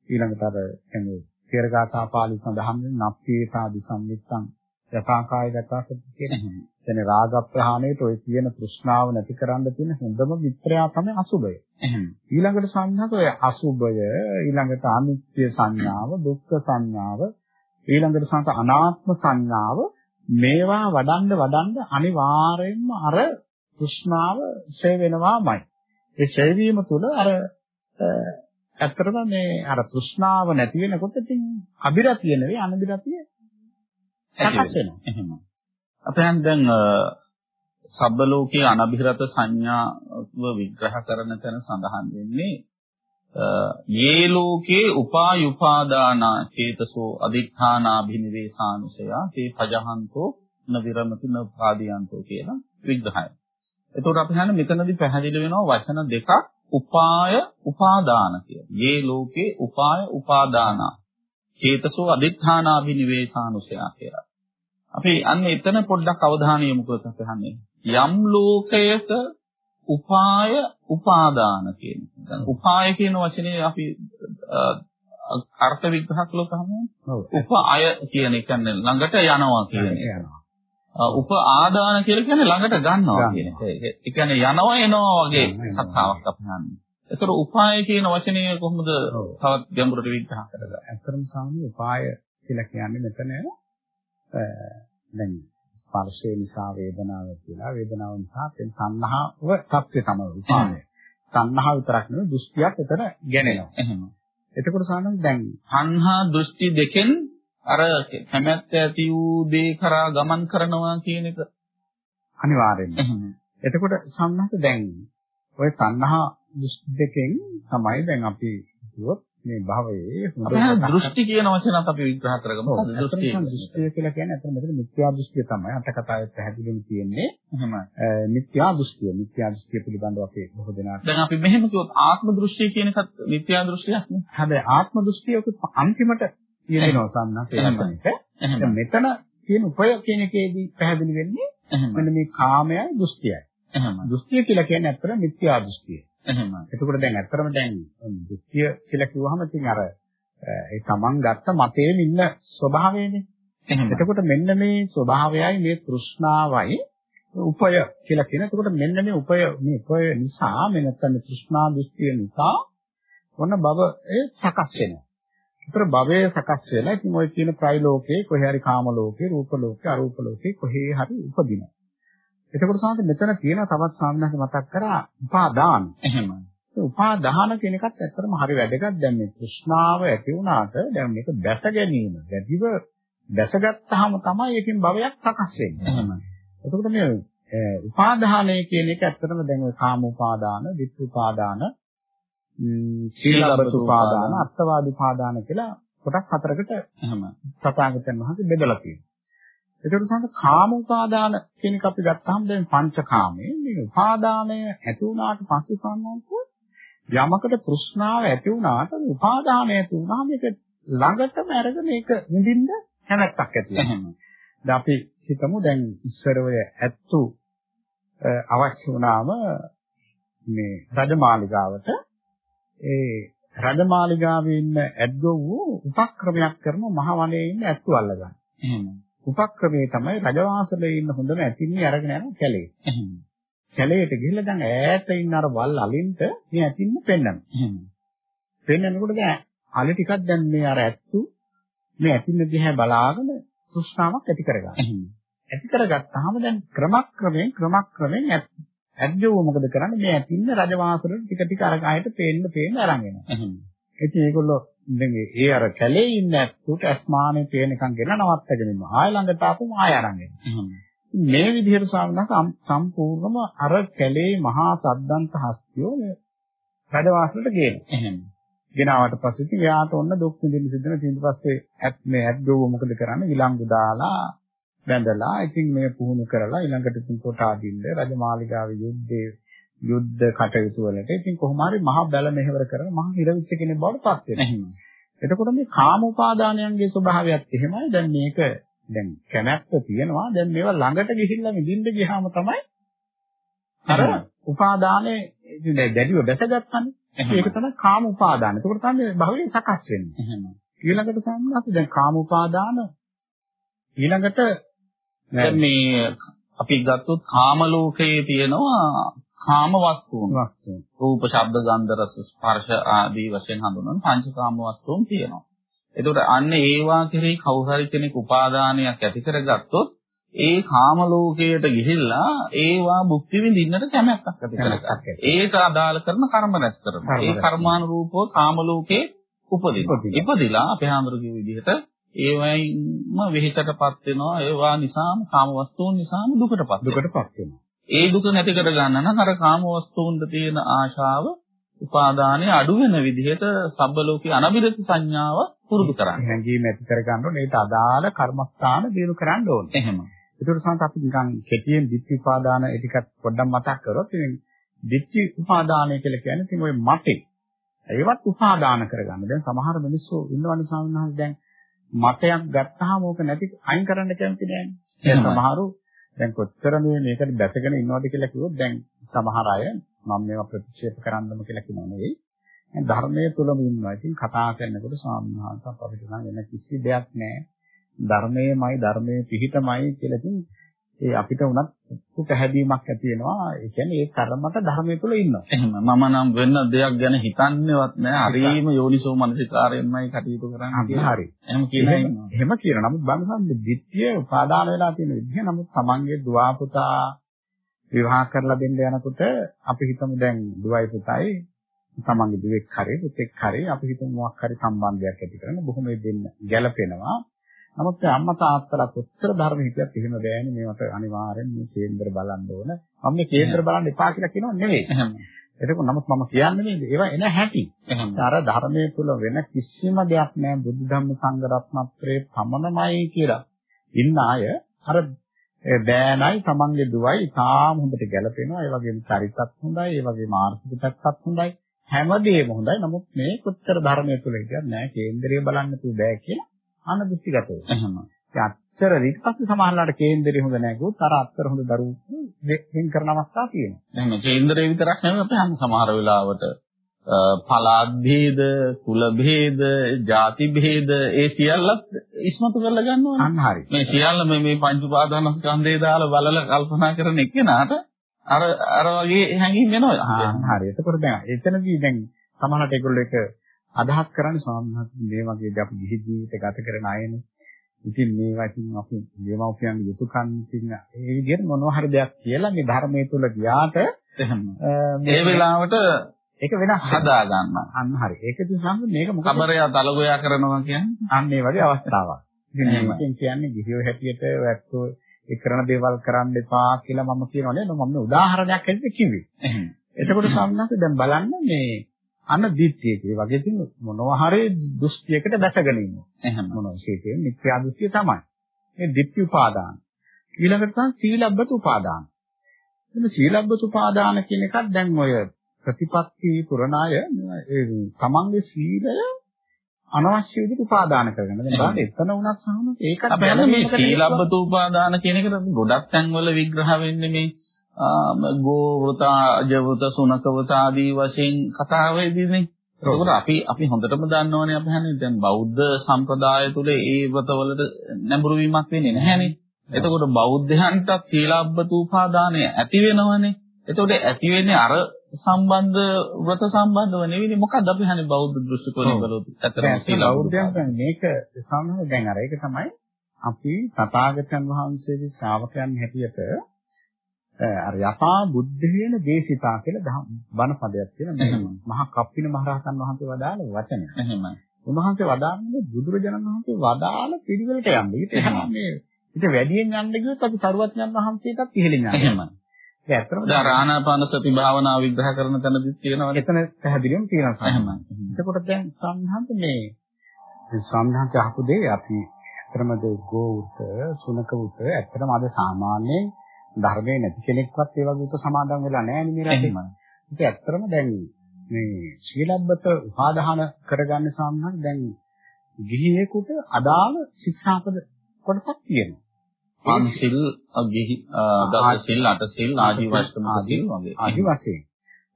ඊළඟට අර කියන්නේ තේරගාථා පාළි සඳහන් වෙන නප්පේතාදි සම්මිත්තං යථාකාය ගතසති කියන එතන රාග ප්‍රහාණයට ඔය කියන තෘෂ්ණාව නැති කරන්න තියෙන හොඳම මිත්‍රයා තමයි අසුබය. ඊළඟට සංඥාක ඔය අසුබය ඊළඟට අනිත්‍ය සංඥාව දුක්ඛ සංඥාව ඊළඟට සංත අනාත්ම සංඥාව මේවා වඩන්න වඩන්න අනිවාර්යයෙන්ම අර තෘෂ්ණාව ඡය වෙනවාමයි. ඒ ඡය වීම තුළ අර ඇත්තටම මේ අර තෘෂ්ණාව නැති වෙනකොට ඉතින් අබිරතිය නෙවෙයි අනබිරතිය සකස් වෙනවා. එහෙම. අපෙන් දැන් සබ්බ ලෝකයේ අනබිරත සංඥාව විග්‍රහ කරන තැන සඳහන් වෙන්නේ යේ ලෝකේ උපායුපාදානා චේතසෝ අදිඨානාභිනිවේසානුසය තේ පජහන්තෝ න විරමති න පාදියන්තෝ කියලා විග්‍රහය. එතකොට අපි හන්නේ මෙතනදී පැහැදිලි වෙනවා වචන දෙකක් උපාය උපාදාන කියලා. යේ ලෝකේ උපාය උපාදාන. චේතසෝ අදිඨානාභිනිවේසානුසය කියලා. අපි අන්න එතන පොඩ්ඩක් අවධානය යොමු කරලා අපි යම් ලෝකයක උපාය උපාදාන කියන. දැන් උපාය කියන වචනේ අපි අර්ථ විග්‍රහ කළොත්ම උපාය කියන එක ළඟට යනවා කියන එක. උප ආදාන කියලා කියන්නේ ළඟට ගන්නවා කියන එක. ඒ කියන්නේ යනවා එනවා වගේ කතාවක් අපි හන්නේ. ඒතර උපාය කියන වචනේ කොහොමද තවත් ගැඹුරට විග්‍රහ කරගන්නේ? ඇත්තටම සාමාන්‍ය උපාය කියලා කියන්නේ මෙතන දැන් ස්පර්ශය නිසා වේදනාව කියලා වේදනාව නිසා තෙන් සංහාව තත්ත්වය තමයි උපාය. සංහාව විතරක් නෙවෙයි දෘෂ්ටියක් එතන ගැනෙනවා. එහෙම. එතකොට සාමාන්‍යයෙන් දැන් සංහා දෘෂ්ටි දෙකෙන් අර කැමැත්ත ඇති වූ දේ කරා ගමන් කරනවා කියන එක අනිවාර්යෙන්ම. එතකොට සම්මත දැන් ඔය තණ්හා දෘෂ්ටි දෙකෙන් තමයි දැන් අපි කිව්වොත් මේ භවයේ දෘෂ්ටි කියන වචනත් අපි විග්‍රහ කරගමු. දෘෂ්ටි දෘෂ්ටිය කියලා කියන්නේ අතන මෙතන මිත්‍යා දෘෂ්ටිය තමයි අට කතාවේ පැහැදිලිවම තියෙන්නේ. එහෙමයි. මිත්‍යා දෘෂ්ටිය මිත්‍යා දෘෂ්ටිය පිළිබඳව අපි බොහෝ දෙනාට දැන් අපි මෙහෙම කිව්වොත් ආත්ම දෘෂ්ටිය කියන එකත් මිත්‍යා දෘෂ්ටියක් නේ. හැබැයි ආත්ම දෘෂ්ටිය අන්තිමට කියනවා සම්නස් ඒක මෙතන කියන උපය කියන එකේදී පැහැදිලි වෙන්නේ මෙන්න මේ කාමයයි දෘෂ්ටියයි. එහෙම. දෘෂ්ටිය කියලා කියන්නේ අත්‍තර මිත්‍යා දෘෂ්ටිය. එහෙම. එතකොට දැන් අත්‍තරම දැන් දෘෂ්ටිය කියලා කිව්වහම ඉතින් අර ඒ තමන් ගත්ත මතයෙන් ඉන්න ස්වභාවයනේ. එහෙම. එතකොට මෙන්න මේ ස්වභාවයයි මේ තෘෂ්ණාවයි උපය කියලා කියන. එතකොට මෙන්න මේ උපය මේ උපය නිසා මේ නැත්තම් තෘෂ්ණා දෘෂ්ටිය නිසා මොන බව ඒ සකස් වෙනවා. ඒතර භවය සකස් වෙලා ඉතින් ඔය කියන ත්‍රිලෝකේ කොහේ හරි කාම ලෝකේ, රූප ලෝකේ, අරූප ලෝකේ කොහේ හරි උපදිනවා. එතකොට සාන්ත මෙතන තියෙන තවත් සාමනහක මතක් කරා උපාදාන. එහෙම. උපාදාන කියන එකත් ඇත්තටම හරි වැදගත්. දැන් මේ තෘෂ්ණාව ඇති වුණාට දැන් මේක දැස ගැනීම, වැඩිව දැසගත්තාම තමයි ඒකෙන් භවයක් සකස් වෙන්නේ. එහෙමයි. එතකොට මේ උපාදානය කියන එක ඇත්තටම දැන් ඔය කාම උපාදාන, විත්තු උපාදාන, සීලබ්බත උපාදාන, අත්වාද උපාදාන කියලා කොටස් හතරකට එහෙමයි. සතාගතයන් වහන්සේ බෙදලා තියෙනවා. ඒකට සංස කාම උපාදාන කියන එක අපි ගත්තාම දැන් පංචකාමයේ මේ උපාදානය ඇති වුණාට පස්සේ සම්මත යමකට තෘෂ්ණාව ඇති වුණාට උපාදානය ඇති වුණාම ඒක ළඟටම අරගෙන ඒක නිදින්න හැමැත්තක් ඇති වෙනවා. දැන් අපි හිතමු දැන් ඉස්සර ඔය ඇත්තු අවශ්‍ය වුණාම මේ රජමාලිගාවට ඒ රජමාලිගාවේ ඉන්න ඇද්දෝ උපක්‍රමයක් කරන මහ වනයේ ඉන්න ඇත්තු අල්ලගන්න. එහෙම. උපක්‍රමයේ තමයි රජවාසලේ ඉන්න හොඳම ඇතින්නේ අරගෙන යන කැලේ. කැලේට ගිහිල්ලා දැන් ඈත ඉන්න අර වල් අලින්ට මේ ඇතින්න පෙන්නනවා. එහෙම. පෙන්නනකොට දැන් අලි ටිකක් දැන් මේ අර ඇත්තු මේ ඇතින්න දිහා බලාගෙන තෘෂ්ණාවක් ඇති කරගන්නවා. ඇති කරගත්තාම දැන් ක්‍රමක්‍රමයෙන් ක්‍රමක්‍රමයෙන් ඇද්දෝ මොකද කරන්නේ මේ ඇතින්න රජවාසලට ටික ටික අර ගායට පේන්න පේන්න අරන් එනවා. ඉතින් ඒගොල්ලෝ දැන් ඒ අර කැලේ ඉන්න ඇත්තට අස්මානේ පේනකන් ගෙන නවත්තගෙන ඉන්නවා. ආය ළඟට ආපුම ආය අරන්. මේ විදිහට ස්වාමීන් සම්පූර්ණම අර කැලේ මහා සද්දන්ත හස්තියෝ මේ රජවාසලට ගේනවා. එහෙම. ගෙනාවට පස්සේ ඉතින් එයාට ඔන්න දුක් විඳින්න සිද්ධ වෙන ඊට පස්සේ ඇත් මේ ඇද්දෝව මොකද කරන්නේ ඊළඟු දාලා බැඳලා ඉතින් මේ පුහුණු කරලා ඊළඟට ඉතින් කොට ආදින්න රජමාලිගාවේ යුද්ධයේ යුද්ධ කටයුතු වලට ඉතින් කොහොම හරි මහා බැල මෙහෙවර කරන මහා හිරවිච්ච කෙනෙක් බවට පත් වෙනවා. එතකොට මේ කාම උපාදානයන්ගේ ස්වභාවයත් එහෙමයි. දැන් මේක දැන් කැමැත්ත තියෙනවා. දැන් මේවා ළඟට ගිහිල්ලා විඳින්න ගියාම තමයි අර උපාදානේ දැඩිව බැසගත්තනේ. ඒක තමයි කාම උපාදාන. එතකොට තමයි භවයේ සකස් වෙන්නේ. එහෙම. ඊළඟට සම්මත දැන් කාම උපාදාන ඊළඟට දැන් මේ අපි ගත්තොත් කාම ලෝකයේ තියෙනවා කාම වස්තුන්. රූප, ශබ්ද, ගන්ධ, රස, ස්පර්ශ ආදී වශයෙන් හඳුන්වන පංචකාම වස්තුන් තියෙනවා. එතකොට අන්න ඒවා කෙරෙහි කවුරු හරි කෙනෙක් උපාදානයක් ඇති කරගත්තොත් ඒ කාම ලෝකයට ගිහිල්ලා ඒවා භුක්ති විඳින්නට කැමැත්තක් ඇති කරගන්නවා. ඒක අදාළ කරන කර්ම රැස් කරනවා. ඒ කර්මානුරූපව කාම ලෝකේ උපදිනවා. ඉපදිලා අපේ හැමෝගේ විදිහට ඒවයින්ම වෙහෙසටපත් වෙනවා. ඒවා නිසාම කාම වස්තුන් නිසාම දුකටපත් දුකටපත් වෙනවා. ඒ දුක නැති කර ගන්න නම් අර කාම වස්තුන්ට තියෙන ආශාව උපාදානයේ අඩු වෙන විදිහට සබ්බ ලෝකේ අනබිරති සංඥාව පුරුදු කරන්න. හැඟීම් ඇති කර ගන්න ඕනේ. ඒකට අදාළ කර්මස්ථාන දිනු කරන්න ඕනේ. එහෙම. ඒකට සමහත් අපි නිකන් කෙටියෙන් ditthi උපාදාන ටිකත් පොඩ්ඩක් මතක් කරොත් ඉතින් ditthi උපාදානය කියලා කියන්නේ ඉතින් ওই මතේ. ඒවත් උපාදාන කරගන්න. දැන් සමහර මිනිස්සු ඉන්නවනේ සාමාන්‍යයෙන් දැන් මතයක් ගත්තාම ඕක නැති අයින් කරන්න කැමති නෑනේ. දැන් සමහරු දැන් කොච්චර මේ මේකට දැසගෙන ඉන්නවද කියලා කිව්වොත් දැන් සමහර අය මම මේවා ප්‍රතික්ෂේප කරන්නම කියලා කියනවා නෙවෙයි. දැන් ධර්මයේ තුලම ඉන්නවා. ඉතින් කතා කරනකොට ස්වාමීන් වහන්සේ අපිට නම් වෙන කිසි දෙයක් නැහැ. ධර්මයේමයි ධර්මයේ පිහිටමයි කියලා ඉතින් ඒ අපිට උනත් පැහැදීමක් ඇති වෙනවා. ඒ කියන්නේ ඒ කර්මක ධර්මයේ තුල ඉන්නවා. එහෙම මම නම් වෙන දෙයක් ගැන හිතන්නේවත් නැහැ. හරිම යෝනිසෝ මනසිකාරයෙන්මයි කටයුතු කරන්නේ. හරි. එහෙම කියනවා. එහෙම කියන නමුත් බලන්න දිට්ඨිය උපාදාන වෙලා තියෙන විදිහ නමුත් තමන්ගේ දුවා පුතා විවාහ කරලා දෙන්න යනකොට අපි හිතමු දැන් දුවයි පුතයි තමන්ගේ දුවෙක් හරි පුතෙක් හරි අපි හිතමු මොකක් හරි සම්බන්ධයක් ඇති කරන බොහොම දෙන්න ගැළපෙනවා. නමුත් අම්මා තාත්තලා කොච්චර ධර්ම හිතියත් එහෙම බෑනේ මේවට අනිවාර්යෙන් මේ කේන්දර බලන්න ඕන. මම මේ කේන්දර බලන්න එපා කියලා කියනව නෙවෙයි. ඒක නමුත් මම කියන්නේ මේ ඒවා එන හැටි. අර ධර්මයේ තුල වෙන කිසිම දෙයක් නැහැ බුදු ධම්ම සංඝ රත්නත්‍රයේ පමණමයි කියලා. ඉන්න අය අර බෑනයි තමන්ගේ දුවයි තාම හොඳට ගැලපෙනවා. ඒ වගේම චරිතත් හොඳයි. ඒ වගේම ආර්ථික පැත්තත් හොඳයි. හැමදේම හොඳයි. නමුත් මේ කොච්චර ධර්මයේ තුල හිටියත් නෑ කේන්දරය බලන්න තු බෑ කියලා අන්න දෘෂ්ටිගත වෙනවා. එහෙම. ඒ අච්චර ඊට පස්සේ සමහරලාට කේන්දරේ හොඳ කිව්වොත් අර අත්තර හොඳ දරුවෝ වෙන් කරන අවස්ථා තියෙනවා. එහෙම කේන්දරේ විතරක් නෙවෙයි අපි හම් සමහර වෙලාවට පලාත් භේද, කුල භේද, ಜಾති භේද ඒ සියල්ලත් ඉස්මතු කරලා ගන්නවා. අන්න හරි. මේ සියල්ල මේ මේ පංච උපාදානස්කන්ධය දාලා බලලා කල්පනා කරන එක්කෙනාට අර අර වගේ හැඟීම් එනවා. හරි. එතකොට දැන් එතනදී දැන් සමහරට ඒගොල්ලෝ එක අදහස් කරන්නේ ස්වාමීන් මේ වගේ අපි ගිහි ජීවිත ගත කරන අයනේ. ඉතින් මේවා ඉතින් අපි දේවෝපියන් යුතුයකම් ඉතින් ඒ විදිහට මොනවා හරි දෙයක් කියලා මේ ධර්මයේ තුල ගියාට. ඒ වෙලාවට ඒක වෙනස් හදා ගන්නවා. අන්න හරි. ඒක ඉතින් සම්ම මේක මොකද? කබරයා තලගොයා කරනවා කියන්නේ අන්න ඒ වගේ අවස්ථාවක්. එහෙමයි. මේකෙන් කියන්නේ ගිහියෝ හැටියට වැක්කෝ ඒ කරන දේවල් කරන්න එපා කියලා මම කියනවා නේද? මම මේ උදාහරණයක් හැටියට කිව්වේ. එතකොට සම්මත දැන් බලන්න මේ අනදිත්‍යක ඒ වගේ තියෙන මොනවා හරි දෘෂ්ටියකට දැසගෙන ඉන්නවා. එහෙම. මොනවා විශේෂයෙන් මිත්‍යා දෘෂ්ටිය තමයි. මේ ditthi උපාදාන. ඊළඟට තමයි සීලබ්බත උපාදාන. එතන සීලබ්බත උපාදාන කියන එකක් දැන් ඔය ප්‍රතිපත්ති පුරණාය ඒ තමන්ගේ සීලය අනවශ්‍ය විදිහට උපාදාන කරගෙන. දැන් බලන්න එතන වුණත් සාම ඒකත් මේ සීලබ්බත උපාදාන කියන එකට ගොඩක් තැන්වල විග්‍රහ වෙන්නේ මේ ගෝ වෘත, අජ වෘත, සුනක වෘත ආදී වශයෙන් කතා වෙදීනේ. ඒකෝට අපි අපි හොඳටම දන්නවනේ අපි හන්නේ දැන් බෞද්ධ සම්ප්‍රදාය තුළ ඒ වෘතවලට නැඹුරු වීමක් වෙන්නේ නැහැනේ. එතකොට බෞද්ධයන්ටත් සීලබ්බත උපාදානය ඇති වෙනවනේ. එතකොට ඇති වෙන්නේ අර සම්බන්ධ වෘත සම්බන්ධව නෙවෙයි මොකක්ද අපි හන්නේ බෞද්ධ දෘෂ්ටි කෝණයෙන් බලුවොත් ඇත්තටම දැන් සීලබ්බත බෞද්ධයන් කියන්නේ මේක සමහර දැන් අර ඒක තමයි අපි තථාගතයන් වහන්සේගේ ශ්‍රාවකයන් හැටියට අර යථා බුද්ධේන දේශිතා කියලා දහම් බණ පදයක් තියෙනවා. මේ මහා කප්පින මහරහතන් වහන්සේ වදාළ වචනය. එහෙමයි. උන්වහන්සේ වදාන්නේ බුදුරජාණන් වහන්සේ වදාළ පිළිවෙලට යන්න. ඊට එහෙම. එහා මේ ඊට වැඩියෙන් යන්න ගියොත් අපි සරුවත්යන් වහන්සේටත් ඉහළින් යනවා. එහෙමයි. ඒ ඇත්තම දැන් ආනාපාන සති භාවනාව විග්‍රහ කරන තැනදිත් තියෙනවනේ. එතන පැහැදිලිවම තියෙනවා. එහෙමයි. එතකොට දැන් සම්හන්ත මේ සම්හන්ත අහපු දේ අපි ඇත්තම ද ගෝඋත සුනක උත ඇත්තම අද සාමාන්‍යයෙන් ධර්මයේ නැති කෙනෙක්වත් ඒ වගේ උත සමාදන් වෙලා නැහැ නේ මේ රටේ. එහෙමයි. ඒක ඇත්තම දැන් මේ ශීලබ්බත උපාදාන කරගන්න සම්හන් දැන් ගිහියෙකුට අදාළ ශික්ෂාපද කොටසක් තියෙනවා. පන්සිල් ගිහි දස සිල් අට සිල් ආදී වස්තුමක සිල් වගේ. ආදි වශයෙන්.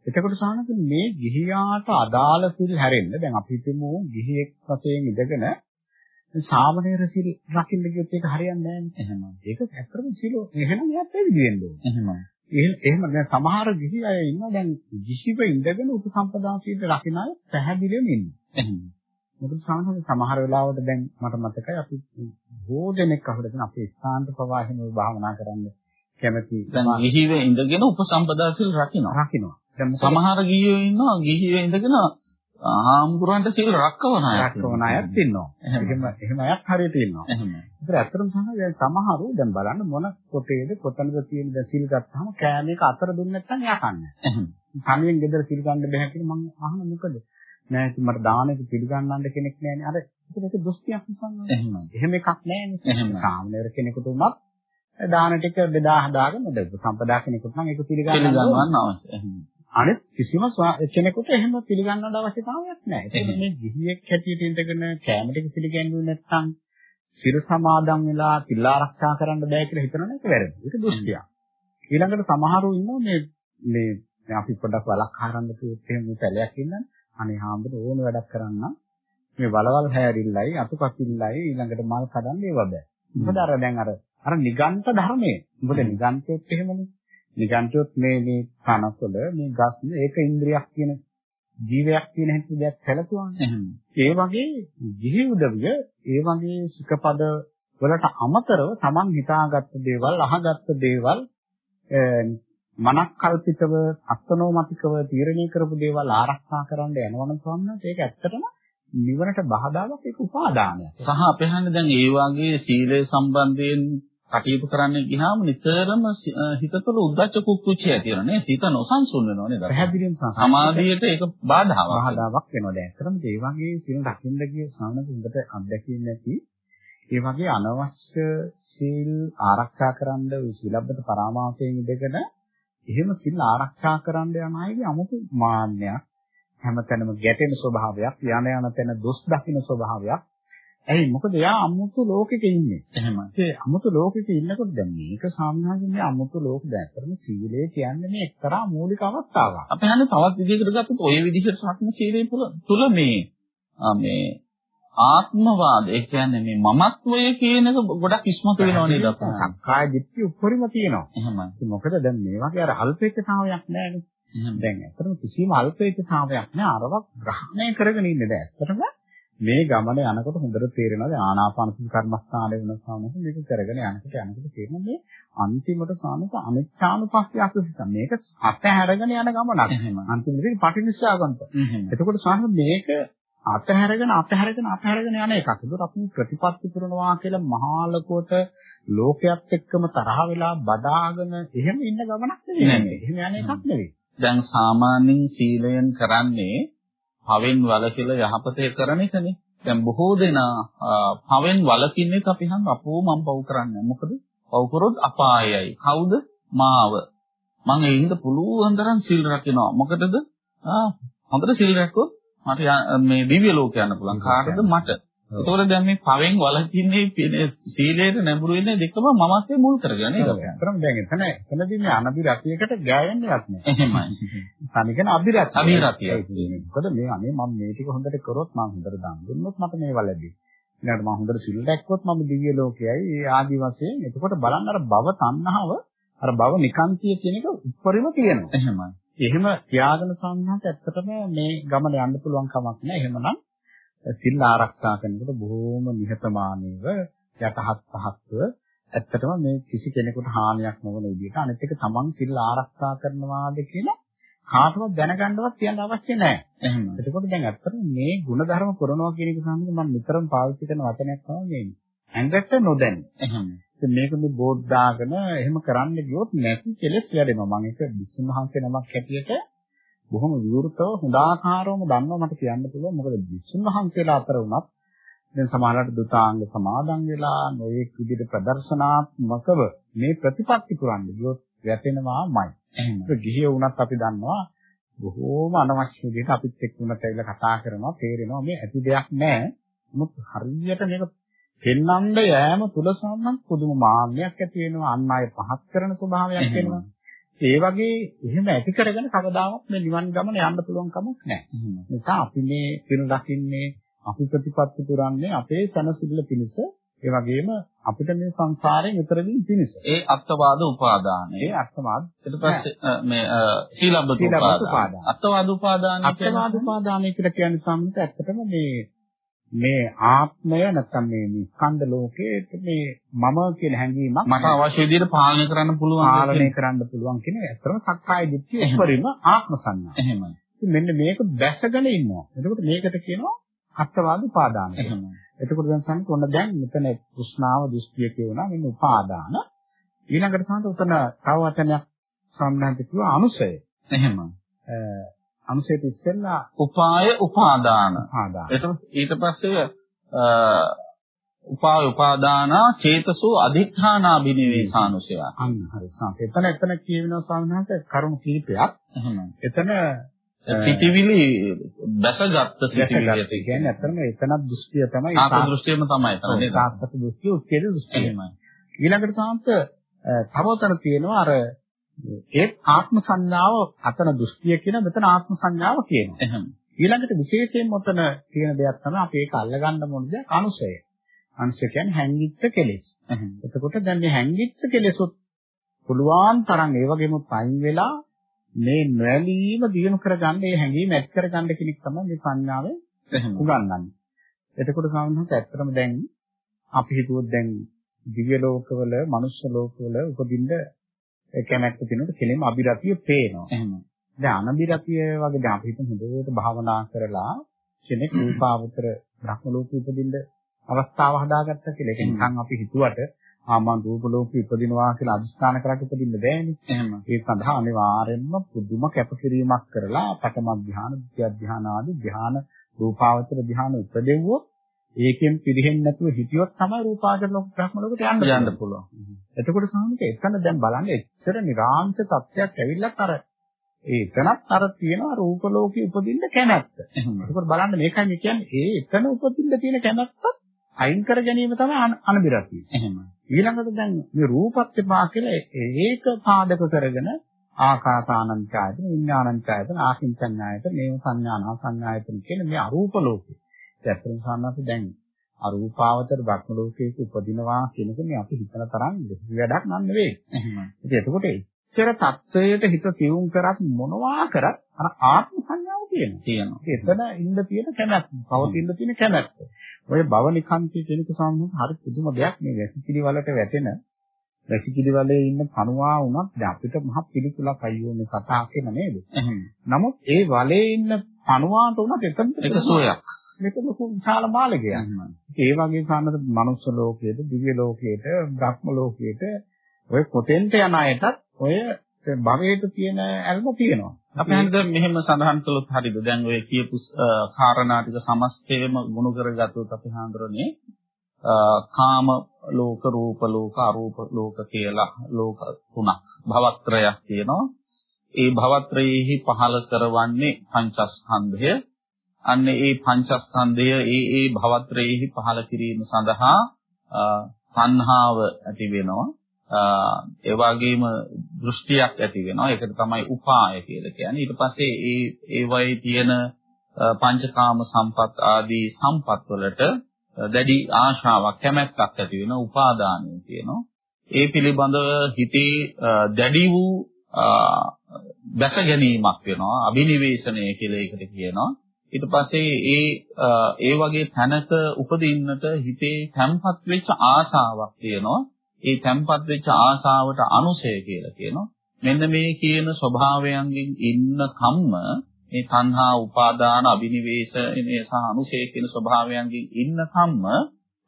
එතකොට සාහනක මේ ගිහියාට අදාළ සිල් හැරෙන්න දැන් අපි හිතමු ගිහියෙක් වශයෙන් ඉඳගෙන සාමණේර සිල් රකින්න ගියොත් ඒක හරියන්නේ නැහැ. එහෙමයි. ඒක ඇත්තටම සිල් එහෙනම් එයාත් පැවිදි වෙන්න ඕනේ. එහෙමයි. එහෙම එහෙම දැන් සමහර ගිහි අය ඉන්නවා දැන් ගිහිව ඉඳගෙන උපසම්පදා සීල රකින්න අය පැහැදිලිවම ඉන්නවා. එහෙමයි. මොකද සාමාන්‍යයෙන් සමහර වෙලාවට දැන් මට මතකයි අපි භෝජනෙක් අහුරගෙන අපේ ස්ථාන්ත ප්‍රවාහන භාවනා කරන්න කැමති දැන් ගිහිව ඉඳගෙන උපසම්පදා සිල්. දැන් මොකද සමහර ගිහියෝ ඉන්නවා ගිහිව ඉඳගෙන ආම්ගුරන්ට සිල් රැකවන අය. රැකවන අයත් ඉන්නවා. එහෙම. එහෙම එහෙම අයත් හරියට ඉන්නවා. එහෙමයි. ඒතර ඇත්තටම තමයි දැන් සමහරු දැන් බලන්න මොන කොටේද කොතනද තියෙන දැන් සිල් ගත්තාම කෑම එක අතර දුන්නේ නැත්නම් එයා කන්නේ. එහෙම. තනියෙන් ගෙදර සිල් ගන්න බැහැ කියලා මම අහන මොකද? නෑ ඉතින් මට දානෙක පිළිගන්නන්න කෙනෙක් නෑනේ. අර ඒක දොස්තියක් නිසා. එහෙමයි. එහෙම එකක් නෑනේ. එහෙමයි. සාමාන්‍යර කෙනෙකුට උනත් දාන ටික බෙදා හදාගෙන දෙන්න. සම්පදා කෙනෙකුට නම් ඒක පිළිගන්න පිළිගන්නවන්න අවශ්‍යයි. අනිත් කිසිම කෙනෙකුට එහෙම පිළිගන්නට අවශ්‍යතාවයක් නැහැ. ඒක මේ ගිහියෙක් හැටියට ඉඳගෙන කැම ටික පිළිගන්නේ නැත්නම් සිර සමාදන් වෙලා සිල් ආරක්ෂා කරන්න බෑ කියලා හිතනවනේ ඒක වැරදි. ඒක දුෂ්ටියක්. ඊළඟට සමහරු ඉන්නවා මේ මේ අපි පොඩ්ඩක් වලක් හරන්න කිව්වොත් එහෙම මේ පැලයක් ඉන්නන්නේ. අනේ හාමුදුර ඕන වැඩක් කරන්න මේ වලවල් හැරිල්ලයි අතුපසිල්ලයි ඊළඟට මල් කඩන්න ඒව බෑ. මොකද අර දැන් අර අර නිගන්ත ධර්මයේ. මොකද නිගන්තයොත් එහෙමනේ. නිගන්තයොත් මේ මේ කනකොළ මේ ගස් ඒක ඉන්ද්‍රියක් කියන ජීවයක් කියන හැටි දෙයක් සැලකුවානේ. එහෙමයි. ඒ වගේ ගිහි උදවිය ඒ වගේ සිකපද වලට අමතරව Taman හිතාගත්ත දේවල් අහගත්ත දේවල් මනක් කල්පිතව අත්නෝමතිකව තීරණය කරපු දේවල් ආරක්ෂා කරන්න යනවනම් සම්මත ඒක ඇත්තටම නිවනට බාධාවක් ඒක උපාදානයක්. සහ අපේ හන්නේ දැන් ඒ වගේ සීලය සම්බන්ධයෙන් කටයුතු කරන්න ගියාම නිතරම සි- අ, හිත තුළ උද්දච්ච කුක්කුච්චය ඇති වෙනවා නේ. සිත නොසන්සුන් වෙනවා නේද? පැහැදිලිවම සංසාර සමාධියට ඒක බාධාවක්. බාධාවක් වෙනවා. දැන් ඇත්තටම ඒ වගේ සිල් රකින්න ගිය සාමනක හොඳට අත්දැකීම් නැති ඒ වගේ අනවශ්‍ය සීල් ආරක්ෂා කරන්න සීලබ්බත පරාමාසයෙන් ඉඳගෙන එහෙම සිල් ආරක්ෂා කරන්න යන අයගේ 아무තු මාන්නයක් හැමතැනම ගැටෙන ස්වභාවයක් යන යන තැන දොස් දකින්න ස්වභාවයක් ඇයි මොකද එයා අමුතු ලෝකෙක ඉන්නේ එහෙමයි. ඒ අමුතු ලෝකෙක ඉන්නකොට දැන් මේක සාමාන්‍යයෙන් අමුතු ලෝක දැක්කම සීලය කියන්නේ මේ එක්තරා මූලික අවස්ථාවක් අපි හන්නේ තවත් විදිහකට ගත්තොත් ওই විදිහට සක්න සීලය තුළ මේ මේ ආත්මවාද ඒ කියන්නේ මේ මමත්වය කියන එක ගොඩක් ඉස්මතු වෙනව නේද අපේ? සක්කාය දිට්ඨිය උඩරිම තියෙනවා එහෙමයි. මොකද දැන් මේ වගේ අර අල්පේච්ඡතාවයක් නැහැනේ එහෙමයි. දැන් ඇත්තටම කිසිම අල්පේච්ඡතාවයක් නෑ අරවක් ග්‍රහණය කරගෙන ඉන්නේ දැන් ඇත්තටම මේ ගමන යනකොට හොඳට තේරෙනවා දැන් ආනාපාන සති කර්මස්ථානයේ වෙන සාමස මේක කරගෙන යනකොට යනකොට තේරෙනවා මේ අන්තිමට සාමස අනිච්ඡානුපස්සී අකුසිත මේක අතහැරගෙන යන ගමනක්. අන්තිමට පටිනිස්සාගන්ත. එතකොට සාමස මේක අතහැරගෙන අතහැරගෙන අතහැරගෙන යන එකක්. ඒකට අපි ප්‍රතිපත්ති පුරනවා කියලා මහා ලෝකෝට ලෝකයක් එක්කම තරහ වෙලා බදාගෙන එහෙම ඉන්න ගමනක් නෙවෙයි. එහෙම යන එකක් නෙවෙයි. දැන් සාමාන්‍යයෙන් සීලයෙන් කරන්නේ පවෙන් වලකිලා යහපතේ කරන එකනේ. දැන් බොහෝ දෙනා පවෙන් වලකින්නේ අපි හංග අපෝ මම පව් කරන්නේ මොකද? පව් කරොත් අපායයි. කවුද? මාව. මම ඒ හින්දා පුළුවන් තරම් සීල් රකින්නවා. මොකටද? ආ හොඳට සීල් රැක්කොත් මට මේ දිව්‍ය ලෝක යන්න පුළුවන්. කාටද මට? ඒතකොට දැන් මේ පවෙන් වලකින්නේ සීලයට නැඹුරු වෙන්නේ දෙකම මමත්වයේ මුල් කරගෙන නේද? අතරම දැන් එතන එතනදී මේ අනබිරතියකට ගෑවෙන්නේවත් නැහැ. එහෙමයි. තනිකන අබිරතිය. අබිරතිය. මොකද මේ අනේ මම මේ ටික හොඳට කරොත් මම හොඳට දන් දුන්නොත් මට මේවා ලැබෙයි. ඊළඟට මම හොඳට සිල් දැක්කොත් මම දිව්‍ය ලෝකයයි ඒ ආදි වශයෙන්. එතකොට බලන්න අර භව තණ්හාව අර භව නිකාන්තිය කියන එක උඩරිම තියෙනවා. එහෙමයි. එහෙම තියාගෙන සංහත ඇත්තටම මේ ගමන යන්න පුළුවන් කමක් නැහැ. එහෙමනම් සිල් ආරක්ෂා කරනකොට බොහෝම නිහතමානීව යටහත් පහත්ව ඇත්තටම මේ කිසි කෙනෙකුට හානියක් නොවන විදිහට අනිත් එක තමන් සිල් ආරක්ෂා කරනවාද කියලා කාටවත් දැනගන්නවත් කියන්න අවශ්‍ය නැහැ. එහෙම. එතකොට දැන් ඇත්තටම මේ ಗುಣධර්ම පුරනවා කියන එක සම්බන්ධව මම නිතරම පාවිච්චි කරන වචනයක් තමයි මේ. ඇඟට නොදැන. එහෙම. ඉතින් මේක මේ බෝඩ් දාගෙන එහෙම කරන්න ගියොත් නැති කෙලෙස් වැඩෙනවා. මම ඒක විසුණු වහන්සේ නමක් හැටියට බොහොම විවෘතව හොඳාකාරවම දන්නවා මට කියන්න පුළුවන්. මොකද විසුණු වහන්සේලා අතර වුණත් දැන් සමහරවිට දුතාංග සමාදන් වෙලා නොයෙක් විදිහට ප්‍රදර්ශනාත්මකව මේ ප්‍රතිපත්ති පුරන්නේ ගියොත් වැටෙනවාමයි. ඒක ගිහිය වුණත් අපි දන්නවා බොහෝම අනවශ්‍ය විදිහට අපිත් එක්ක වුණත් ඇවිල්ලා කතා කරනවා තේරෙනවා මේ ඇති දෙයක් නැහැ. නමුත් හරියට මේක පෙන්වන්න යෑම තුල සම්මන් පුදුම මාන්නයක් ඇති වෙනවා අන් අය පහත් කරන ස්වභාවයක් එනවා. ඒ වගේ එහෙම ඇති කරගෙන කවදාවත් මේ නිවන් ගමන යන්න පුළුවන් කමක් නැහැ. නිසා අපි මේ පින දකින්නේ අපි ප්‍රතිපත්ති පුරන්නේ අපේ සනසිල්ල පිණිස ඒ වගේම අපිට මේ සංසාරයෙන් ඈතරින් පිණිස. ඒ අත්වාද උපාදානය. ඒ අර්ථමාද ඊට පස්සේ මේ සීලබ්බත උපාදාන. උපාදාන. අත්වාද උපාදානය අත්වාද උපාදානය කියලා කියන්නේ සම්මත ඇත්තටම මේ මේ ආත්මය නැත්නම් මේ ස්කන්ධ ලෝකයේ මේ මම කියන හැඟීමක් මට අවශ්‍ය විදිහට පාලනය කරන්න පුළුවන් පාලනය කරන්න පුළුවන් කියන ඇත්තටම සක්කාය දිට්ඨිය උපරිම ආත්ම සංඥා. එහෙමයි. මෙන්න මේක බැසගෙන ඉන්නවා. එතකොට මේකට කියනවා අත්වාද උපාදාන. එහෙමයි. එතකොට දැන් සම්පූර්ණ ඔන්න දැන් මෙතන කුස්නාව දෘෂ්ටිය කියනවා මෙන්න උපාදාන. ඊළඟට සම්පූර්ණ උතන තව වචනයක් සම්බන්ධ කිව්වා අනුසය. එහෙමයි. අනුසයට ඉස්සෙල්ලා උපාය උපාදාන. එතකොට ඊට පස්සේ උපාය උපාදානා චේතසෝ අදිඨානාබිනිවේසානුසය. අන්න හරි. එතන එතන කියවෙනවා ස්වාමීන් කරුණු කීපයක්. එතන සිටිවිලි බැසගත් සිටිවිලි දැසගත්ත කියන්නේ අතරම එතන දෘෂ්ටිය තමයි ආත්ම දෘෂ්ටියම තමයි එතන? සාස්ත්‍ව දෘෂ්ටිය උච්ඡේද දෘෂ්ටිය. එහෙමයි. ඊළඟට සාන්ත තවතර තියෙනවා අර ඒ ආත්ම සංඥාව අතන දෘෂ්ටිය කියන මෙතන ආත්ම සංඥාව කියනවා. එහෙම. ඊළඟට විශේෂයෙන්ම ඔතන තියෙන දෙයක් තමයි අපි ඒක අල්ලගන්න ඕන දෙයක් අනුසය. අනුසය කියන්නේ හැංගිච්ච කෙලෙස්. එතකොට දැන් මේ හැංගිච්ච කෙලෙසොත් පුළුවන් තරම් ඒ වගේම පයින් වෙලා මේ නොඇලීම දිනු කරගන්න ඒ හැඟීම ඇත් කරගන්න කෙනෙක් තමයි මේ සංඥාවේ. උගන්වන්නේ. එතකොට සාමාන්‍යයෙන් ඇත්තටම දැන් අපි හිතුවොත් දැන් දිව්‍ය ලෝකවල, මනුෂ්‍ය ලෝකවල උපදින්න කැමැත්ත තියෙනකොට කෙලින්ම අභිරතිය පේනවා. එහෙම. දැන් අනබිරතිය වගේ දැන් අපි හිතමු හොඳට භාවනා කරලා කෙනෙක් රූපාවතර බ්‍රහ්ම ලෝකෙ උපදින්න අවස්ථාව හදාගත්තා කියලා. ඒක නිකන් අපි හිතුවට ආ මම රූප ලෝකෙ උපදිනවා කියලා අදිස්ථාන කරලා උපදින්න බෑනේ. එහෙම. ඒ සඳහා අනිවාර්යෙන්ම පුදුම කැපකිරීමක් කරලා පඨම ධ්‍යාන, ද්විතිය ධ්‍යාන ආදී ධ්‍යාන රූපාවචර ධ්‍යාන උපදෙව්වොත් ඒකෙන් පිළිහෙන්නේ නැතුව හිටියොත් තමයි රූපාවචර ලෝක බ්‍රහ්ම ලෝකයට යන්න යන්න පුළුවන්. එතකොට සාමික එතන දැන් බලන්න එච්චර නිරාංශ තත්ත්වයක් ඇවිල්ලත් අර ඒ එතනත් අර තියෙනවා රූප ලෝකෙ උපදින්න කැමැත්ත. එතකොට බලන්න මේකයි මේ කියන්නේ ඒ එතන උපදින්න තියෙන කැමැත්තත් අයින් කර ගැනීම තමයි අනබිරතිය. එහෙම. ඊළඟට දැන් මේ රූපත් එපා කියලා ඒක පාදක කරගෙන ආකාසානංචායතන විඥානංචායතන ආකින්චඤ්ඤායතන මේ සංඥානා සංඥායතන කියන මේ අරූප ලෝකේ. ඇත්තටම සාන්නත් දැන් අරූපාවතර භක්ම ලෝකයක උපදිනවා කියන එක මේ අපි හිතන තරම් වැඩක් නන් නෙවෙයි. ඉතින් එතකොට එච්චර தත්වයට හිත සිවුම් කරත් මොනවා කරත් අර ආත්ම සංඥාව තියෙනවා. තියෙනවා. එතන ඉන්න තියෙන කැමැත්ත, පවතින තියෙන කැමැත්ත. ඔය භවනිකාන්තයේ කෙනෙක් සම්මුඛ හරි පුදුම දෙයක් මේ වැසිකිලි වලට වැටෙන වැසිකිලි වලේ ඉන්න කණුවා වුණත් දැන් අපිට මහ පිළිකුලක් අයියෝ මේ සතා කියන නේද? නමුත් ඒ වලේ ඉන්න කණුවාට උනත් එතන ඒක සෝයක්. මේක ලොකු විශාල මාළකයක්. ඒ වගේ සානද මනුස්ස ලෝකයේද, දිව්‍ය ලෝකයේද, බ්‍රහ්ම ලෝකයේද ඔය පොතෙන්ට යන අයටත් ඔය භවයට තියෙන ඇල්ම තියෙනවා. අපි හන්ද මෙහෙම සඳහන් කළොත් හරියද? දැන් ඔය කියපු කාරණා ටික සමස්තයම ගුණ කරගත්තොත් අපි හඳුරන්නේ කාම ලෝක, රූප ලෝක, අරූප ලෝක කියලා ලෝක තුනක් භවත්‍රයක් තියෙනවා. ඒ භවත්‍රයේහි පහළ කරවන්නේ පංචස්කන්ධය. අන්න ඒ පංචස්කන්ධය ඒ ඒ භවත්‍රයේහි පහළ කිරීම සඳහා තණ්හාව ඇති වෙනවා. ඒ වගේම දෘෂ්ටියක් ඇති වෙනවා. ඒකට තමයි උපාය කියලා කියන්නේ. ඊට පස්සේ ඒ ඒ වගේ තියෙන පංචකාම සම්පත් ආදී සම්පත් වලට දැඩි ආශාවක් කැමැත්තක් ඇති වෙනවා. උපාදානය කියනවා. ඒ පිළිබඳව හිතේ දැඩි වූ දැස ගැනීමක් වෙනවා. අභිනිවේෂණය කියලා ඒකට කියනවා. ඊට පස්සේ ඒ ඒ වගේ තැනක උපදින්නට හිතේ තැම්පත් වෙච්ච ආශාවක් තියෙනවා. ඒ තැම්පත් වෙච්ච ආශාවට අනුසය කියලා කියනවා. මෙන්න මේ කියන ස්වභාවයන්ගෙන් ඉන්න කම්ම මේ තණ්හා උපාදාන අබිනිවේෂණය සහ අනුසය කියන ස්වභාවයන්ගෙන් ඉන්න කම්ම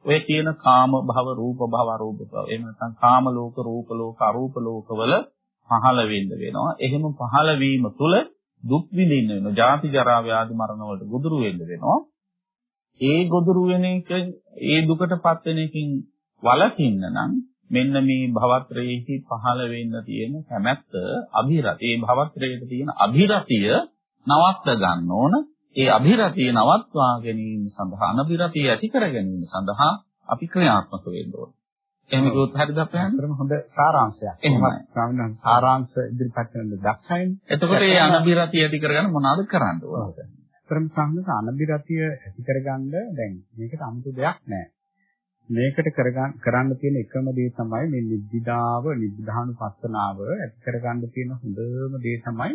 ඔය කියන කාම භව රූප භව අරූප භව එහෙම නැත්නම් කාම ලෝක රූප ලෝක අරූප ලෝකවල පහළ වෙන්න වෙනවා. එහෙම පහළ වීම තුළ දුක් විඳින්න වෙනවා. ජාති ජරා ව්‍යාධි මරණ වලට ගොදුරු වෙන්න වෙනවා. ඒ ගොදුරු වෙන එක ඒ දුකටපත් වෙන එකකින් වළකින්න නම් මෙන්න මේ භවත්‍රයේහි පහළ වෙන්න තියෙන කැමැත්ත අභිරති. ඒ භවත්‍රයේ තියෙන අභිරතිය නවත්ත ගන්න ඕන. ඒ අභිරතිය නවත්වා ගැනීම සඳහා අනභිරතිය ඇති කර ගැනීම සඳහා අපි ක්‍රියාත්මක වෙන්න ඕන. එහෙම කිව්වොත් හරිද අපේ අතරම හොඳ සාරාංශයක්. එහෙමයි. ස්වාමීන් සාරාංශ ඉදිරිපත් කරන දක්ෂයින්. එතකොට මේ අනභිරතිය ඇති කරගන්න මොනවද කරන්න ඕනද? අතරම ස්වාමීන් අනභිරතිය ඇති කරගන්න දැන් මේකට 아무තු දෙයක් නැහැ. මේකට කරගන්න කරන්න තියෙන එකම දේ තමයි මේ නිබ්බිදාව නිබ්බිදානුපස්සනාව ඇති කරගන්න තියෙන හොඳම දේ තමයි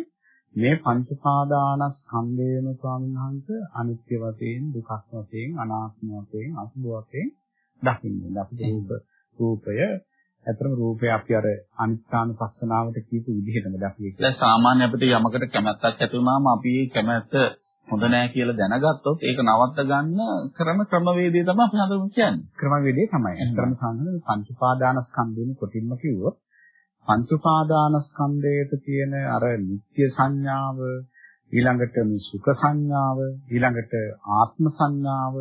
මේ පංච පාදානස්කන්ධයම ස්වාමීන් වහන්සේ අනිත්‍ය වශයෙන් දුක්ඛ වශයෙන් අනාත්ම වශයෙන් අසුභ වශයෙන් දකින්නේ. අපිට රූප රූපය ඇත්තම රූපය අපි අර අනිත්‍යානුපස්සනාවට කියපු විදිහටම දකින්නේ. දැන් සාමාන්‍ය අපිට යමකට කැමැත්තක් ඇති වුණාම අපි ඒ කැමැත්ත හොඳ නෑ කියලා දැනගත්තොත් ඒක නවත්ත ගන්න ක්‍රම ක්‍රමවේදය තමයි අපි හඳුන්වන්නේ කියන්නේ. ක්‍රමවේදය තමයි. ඇත්තම සංහල පංච උපාදානස්කන්ධයෙන් කොටින්ම කිව්වොත් පංච උපාදානස්කන්ධයට තියෙන අර නිත්‍ය සංඥාව ඊළඟට මේ සුඛ සංඥාව ඊළඟට ආත්ම සංඥාව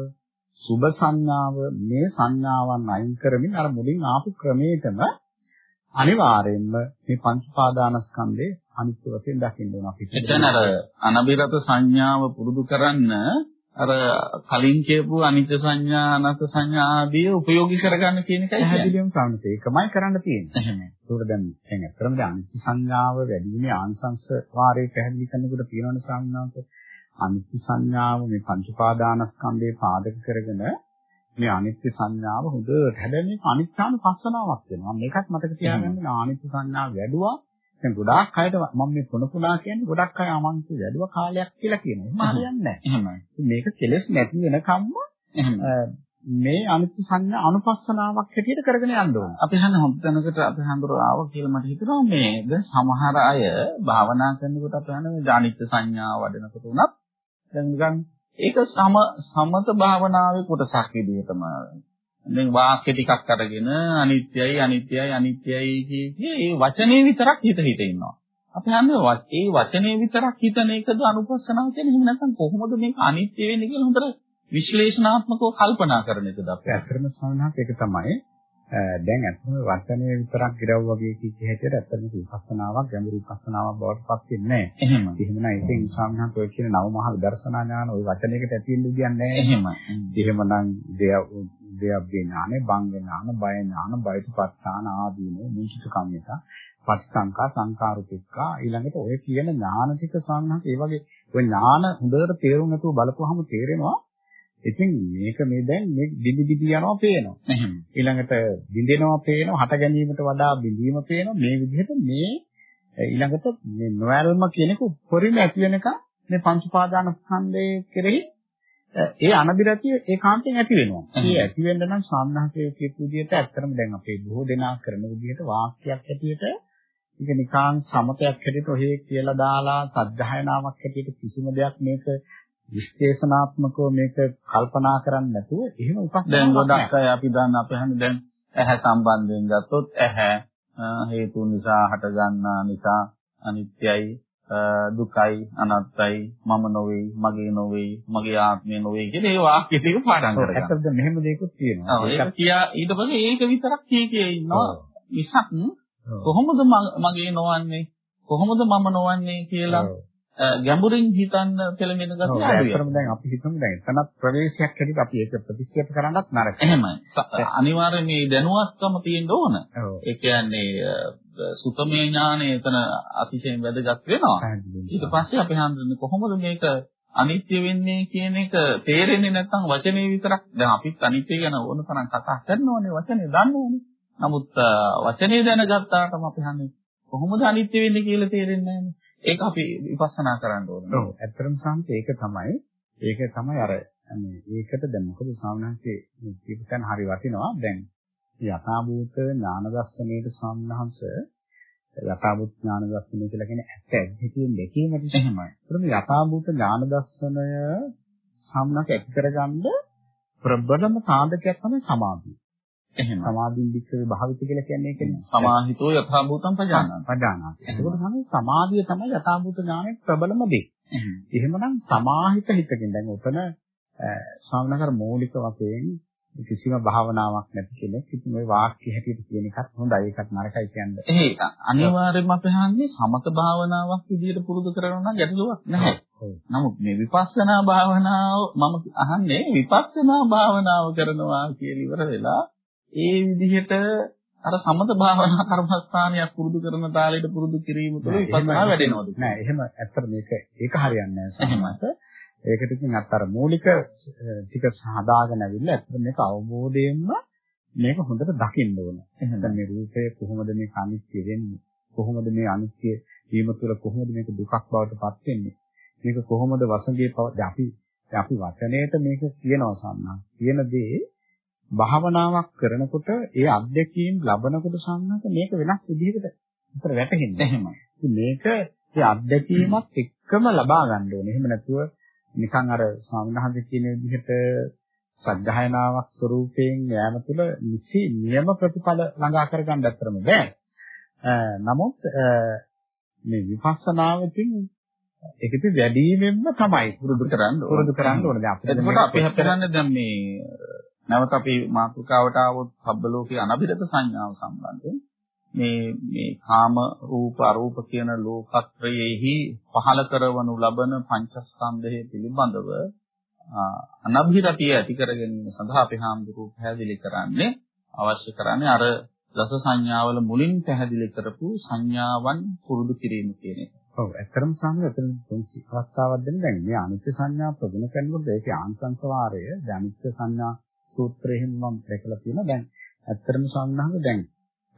සුභ සංඥාව මේ සංඥාවන් අයින් කරමින් අර මුලින් ආපු ක්‍රමයටම අනිවාර්යයෙන්ම මේ පංච පාදානස්කන්ධේ අනිත්‍ය වශයෙන් දකින්න ඕන අපි. එතන අර අනබිරත සංඥාව පුරුදු කරන්න අර කලින් කියපු අනිත්‍ය සංඥා අනත් සංඥා ආදී උපයෝගී කරගන්න කියන එකයි පැහැදිලිවම සම්මත. ඒකමයි කරන්න තියෙන්නේ. එහෙමයි. ඒකට දැන් දැන් අත්‍තරම දැන් අනිත්‍ය සංඥාව වැඩි වීමේ ආංශංශ වාරයේ පැහැදිලි කරනකොට තියෙනවනේ සාමනාන්ත. අනිත්‍ය සංඥාව මේ පංච පාදානස්කන්ධේ පාදක කරගෙන මේ අනිත්‍ය සංඥාව හොඳට හැබැයි මේක අනිත්‍යානුපස්සනාවක් වෙනවා. මේකත් මතක තියාගන්න අනිත්‍ය සංඥාව වැඩුවා. දැන් ගොඩාක් අයට මම මේ පුන පුනා කියන්නේ ගොඩක් අය අමංක වැඩුවා කාලයක් කියලා කියනවා. එහෙම හරියන්නේ නැහැ. මේක කෙලෙස් නැති වෙනකම්ම මේ අනිත්‍ය සංඥා අනුපස්සනාවක් හැටියට කරගෙන යන්න ඕන. අපි හන්න හොඳ තැනකට අපි හඳුර ආව කියලා මට හිතෙනවා මේ සමහර අය භාවනා කරනකොට අපි හන්න මේ අනිත්‍ය සංඥා වඩනකොට උනත් දැන් නිකන් ඒක සම සමත භාවනාවේ කොටසක් විදිහටම දැන් වාක්‍ය ටිකක් අරගෙන අනිත්‍යයි අනිත්‍යයි අනිත්‍යයි කියේ ඒ වචනේ විතරක් හිත හිත ඉන්නවා. අපි හන්නේ ඒ වචනේ විතරක් හිතන එකද අනුපස්සනාව කියන්නේ එහෙම නැත්නම් කොහොමද මේක අනිත්‍ය වෙන්නේ කියලා හොඳට විශ්ලේෂණාත්මකව කල්පනා කරන එකද අපි. ඇත්තටම සමහරවිට ඒක තමයි දැන් අත්ම වචනේ විතරක් ගිරව් වගේ කිච්ච හැටියට ඇත්තටම විපස්සනාවක් ගැඹුරු විපස්සනාවක් බවට පත් වෙන්නේ නැහැ. එහෙම. එහෙමනම් ඉතින් සාමහත් ඔය කියන නවමහල් දර්ශනා ඥාන ওই වචනයකට ඇති වෙන්න දෙයක් නැහැ. එහෙම. එහෙමනම් දෙයබ්බේ ඥාන, බංග ඥාන, බය ඥාන, බයතුපත්තාන ආදීනේ මුචිත කම්මිත, පටිසංකා සංකාරුපිකා ඊළඟට ඔය කියන ඥාන ටික සාමහත් ඒ වගේ ඔය ඥාන හොඳට තේරුම් නැතුව බලපුවහම තේරෙනවා ඉතින් මේක මේ දැන් මේ දිදි දිදි යනවා පේනවා. ඊළඟට බිඳෙනවා පේනවා, හට ගැනීමට වඩා බිඳීම පේනවා. මේ විදිහට මේ ඊළඟට මේ නොයල්ම කියන එක උපරිම ඇති වෙනකන් මේ පංච පාදාන ස්කන්ධයේ කෙරෙහි ඒ අනබිරතිය ඒකාන්තයෙන් ඇති වෙනවා. ඒ ඇති වෙන්න නම් සාමනහසේ කියපු විදිහට ඇත්තටම දැන් අපේ බොහෝ දෙනා කරන විදිහට වාක්‍යයක් ඇටියට ඒක නිකාන් සමතයක් හැටියට ඔහේ කියලා දාලා සද්ධායනාවක් හැටියට කිසිම දෙයක් මේක විශ්ලේෂණාත්මකව මේක කල්පනා කරන්නේ නැතුව එහෙම උපස්ථාන දැන් ගොඩක් අය අපි දන්න අපි හන්නේ දැන් ඇහැ සම්බන්ධයෙන් ගත්තොත් ඇහැ හේතු නිසා හටගන්නා නිසා අනිත්‍යයි දුකයි අනත්තයි මම නොවේ මගේ නොවේ මගේ ආත්මය නොවේ කියන ඒ වාක්‍ය ටික පාඩම් කරගන්න. ඇත්තටද මෙහෙම දෙයක්ත් තියෙනවා. ඒක කියා ඊට පස්සේ ඒක විතරක් කිය කිය ඉන්නවා. මිසක් කොහොමද මගේ නොවන්නේ කොහොමද මම නොවන්නේ කියලා ගැඹුරින් හිතන්න පෙළඹෙන ගතිය අඩුයි. ඇත්තටම දැන් අපි හිතමු දැන් එතනත් ප්‍රවේශයක් හැටියට අපි ඒක ප්‍රතික්ෂේප කරන්නත් නරකයි. එහෙමයි. අනිවාර්යයෙන් මේ දැනුවත්කම තියෙන්න ඕන. ඒ කියන්නේ සුතමේ ඥානය එතන අතිශයින් වැදගත් වෙනවා. ඊට පස්සේ අපි හඳුනන්නේ කොහොමද මේක අනිත්‍ය වෙන්නේ කියන එක තේරෙන්නේ නැත්නම් වචනේ විතරක් දැන් අපිත් අනිත්‍ය ගැන ඕන තරම් කතා කරනෝනේ වචනේ දන්නෝනේ. නමුත් වචනේ දැනගත්තාටම අපි හන්නේ කොහොමද අනිත්‍ය වෙන්නේ කියලා තේරෙන්නේ නැහැ. ඒක අපි විපස්සනා කරන්න ඕනේ. ඔව් ඇත්තටම සම්පේ ඒක තමයි ඒක තමයි අර මේ ඒකට දැන් මොකද සාමනාංශයේ කියපු තැන හරි වටිනවා. දැන් යථාභූත ඥාන දර්ශනයේ සම්හංශ යථාභූත ඥාන දර්ශනය කියලා කියන්නේ ඇත්ත ඇත්තකින් දැකීමට එහෙමයි. ඒතර මේ යථාභූත ඥාන දර්ශනය සම්නක ඇති කරගන්න ප්‍රබලම සාධකයක් තමයි සමාධිය. එහෙම. සමාධින් වික්‍රේ භාවිත කියලා කියන්නේ ඒකනේ. සමාහිතෝ යථාභූතම් පජානන. පජානන. ඒකෝට තමයි සමාධිය තමයි යථාභූත ඥානයේ ප්‍රබලම දේ. එහෙමනම් සමාහිත හිතකින් දැන් උතන ස්වාමීනකර මූලික වශයෙන් කිසිම භාවනාවක් නැති කෙනෙක් ඉතින් ওই වාක්‍ය හැටියට කියන එකත් හොඳයි ඒකත් නරකයි කියන්නේ. ඒ අනිවාර්යයෙන්ම අපි හන්නේ සමත භාවනාවක් විදිහට පුරුදු කරනවා නම් ගැටලුවක් නැහැ. නමුත් මේ විපස්සනා භාවනාව මම අහන්නේ විපස්සනා භාවනාව කරනවා කියලා ඉවර වෙලා ඒ විදිහට අර සමත භාවනා කර්මස්ථානයක් පුරුදු කරන තාලෙට පුරුදු කිරීම තුළ විපස්සනා වැඩෙනවද? නෑ එහෙම ඇත්තට මේක ඒක හරියන්නේ නෑ ඒකට ඉතින් අත්තර මූලික ටික හදාගෙන ඇවිල්ලා ඇත්තට මේක අවබෝධයෙන්ම මේක හොඳට දකින්න ඕන. එහෙනම් මේ රූපය කොහොමද මේ අනිත්‍ය වෙන්නේ? කොහොමද මේ අනිත්‍ය වීම තුළ කොහොමද මේක දුකක් බවට පත් වෙන්නේ? මේක කොහොමද වසඟේ අපි අපි වචනයට මේක කියනවා සම්මා. කියන දේ භාවනාවක් කරනකොට ඒ අත්දැකීම් ලබනකොට සම්මත මේක වෙනස් විදිහකට විතර වැටහෙන්නේ. එහෙමයි. ඉතින් මේක ඒ අත්දැකීමත් එක්කම ලබා ගන්න ඕනේ. එහෙම නැතුව නිකන් අර ස්වාමීන් කියන විදිහට සත්‍යයනාවක් ස්වરૂපයෙන් යෑම තුළ නිසි නියම ප්‍රතිඵල ළඟා කරගන්න ඇත්තරම බෑ. නමුත් මේ විපස්සනාවෙන් ඒකෙත් වැඩිමෙන්ම තමයි පුරුදු කරන්න. පුරුදු කරන්න ඕනේ. දැන් අපිට අපි හිතන්නේ දැන් මේ නැවත අපි මාතෘකාවට ආවොත් සබ්බලෝකයේ අනබිරත සංඥාව සම්බන්ධයෙන් මේ මේ කාම රූප අරූප කියන ලෝකත්‍රයේහි පහළ කරවනු ලබන පංචස්කන්ධය පිළිබඳව අනබිරතිය ඇති කර ගැනීම සඳහා අපි හාමුදුරුවෝ පැහැදිලි කරන්නේ අවශ්‍ය කරන්නේ අර දස සංඥාවල මුලින් පැහැදිලි කරපු සංඥාවන් පුරුදු කිරීම කියන එක. ඔව් ඇත්තටම සම්මත එතන තුන්සි අවස්ථාවක් දෙන්න දැන් මේ අනිත්‍ය සංඥා ප්‍රගුණ කරනකොට ඒකේ ආංශංශ වාරය අනිත්‍ය සංඥා සූත්‍රයෙන් මම දැකලා තියෙනවා. දැන් ඇත්තටම සම්හංග දැන්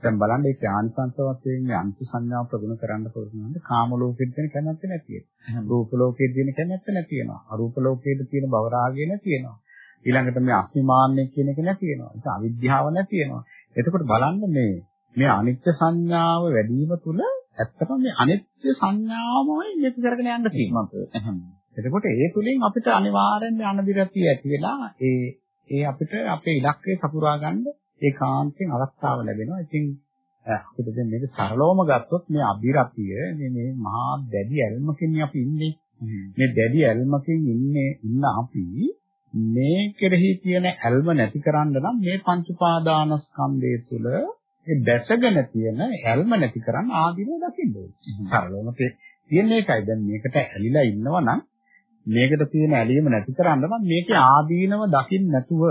දැන් බලන්න ඒ ඥානසංස වශයෙන් මේ අන්ති සංඥා ප්‍රගුණ කරන්න පුළුවන් කාම ලෝකෙට තියෙන කැමැත්ත නැති වෙනවා. රූප ලෝකෙට තියෙන කැමැත්ත නැති වෙනවා. අරූප ලෝකෙට තියෙන භව රාගය නැති වෙනවා. ඊළඟට මේ අස්මිමාන්නය කියන එක නැති වෙනවා. ඒක අවිද්‍යාව නැති වෙනවා. එතකොට බලන්න මේ මේ අනිත්‍ය සංඥාව වැඩි වීම තුළ ඇත්තටම මේ අනිත්‍ය සංඥාවමයි මේක කරගෙන යන්න තියෙනවා. එතකොට ඒ තුලින් අපිට අනිවාර්යෙන්ම අනබිරතිය ඇති වෙලා ඒ ඒ අපිට අපේ ඉලක්කය සපුරා ගන්න ඒකාන්තයෙන් අවස්ථාව ලැබෙනවා. ඉතින් අපිට දැන් මේක සරලවම ගත්තොත් මේ අභිරතිය මේ මේ මහා දැඩි ඇල්මකින් අපි ඉන්නේ. මේ දැඩි ඇල්මකින් ඉන්නේ ඉන්න අපි මේ කෙරෙහි තියෙන ඇල්ම නැති කරන්න නම් මේ පංච උපාදානස්කන්ධය තුළ ඒ දැසගෙන තියෙන ඇල්ම නැති කරන්න ආදීනව දකින්න ඕනේ. සරලවම තියෙන එකයි. දැන් මේකට ඇලිලා ඉන්නවා නම් මේකට තියෙන ඇලීම නැති කරන්න නම් මේකේ ආදීනව දකින්න නැතුව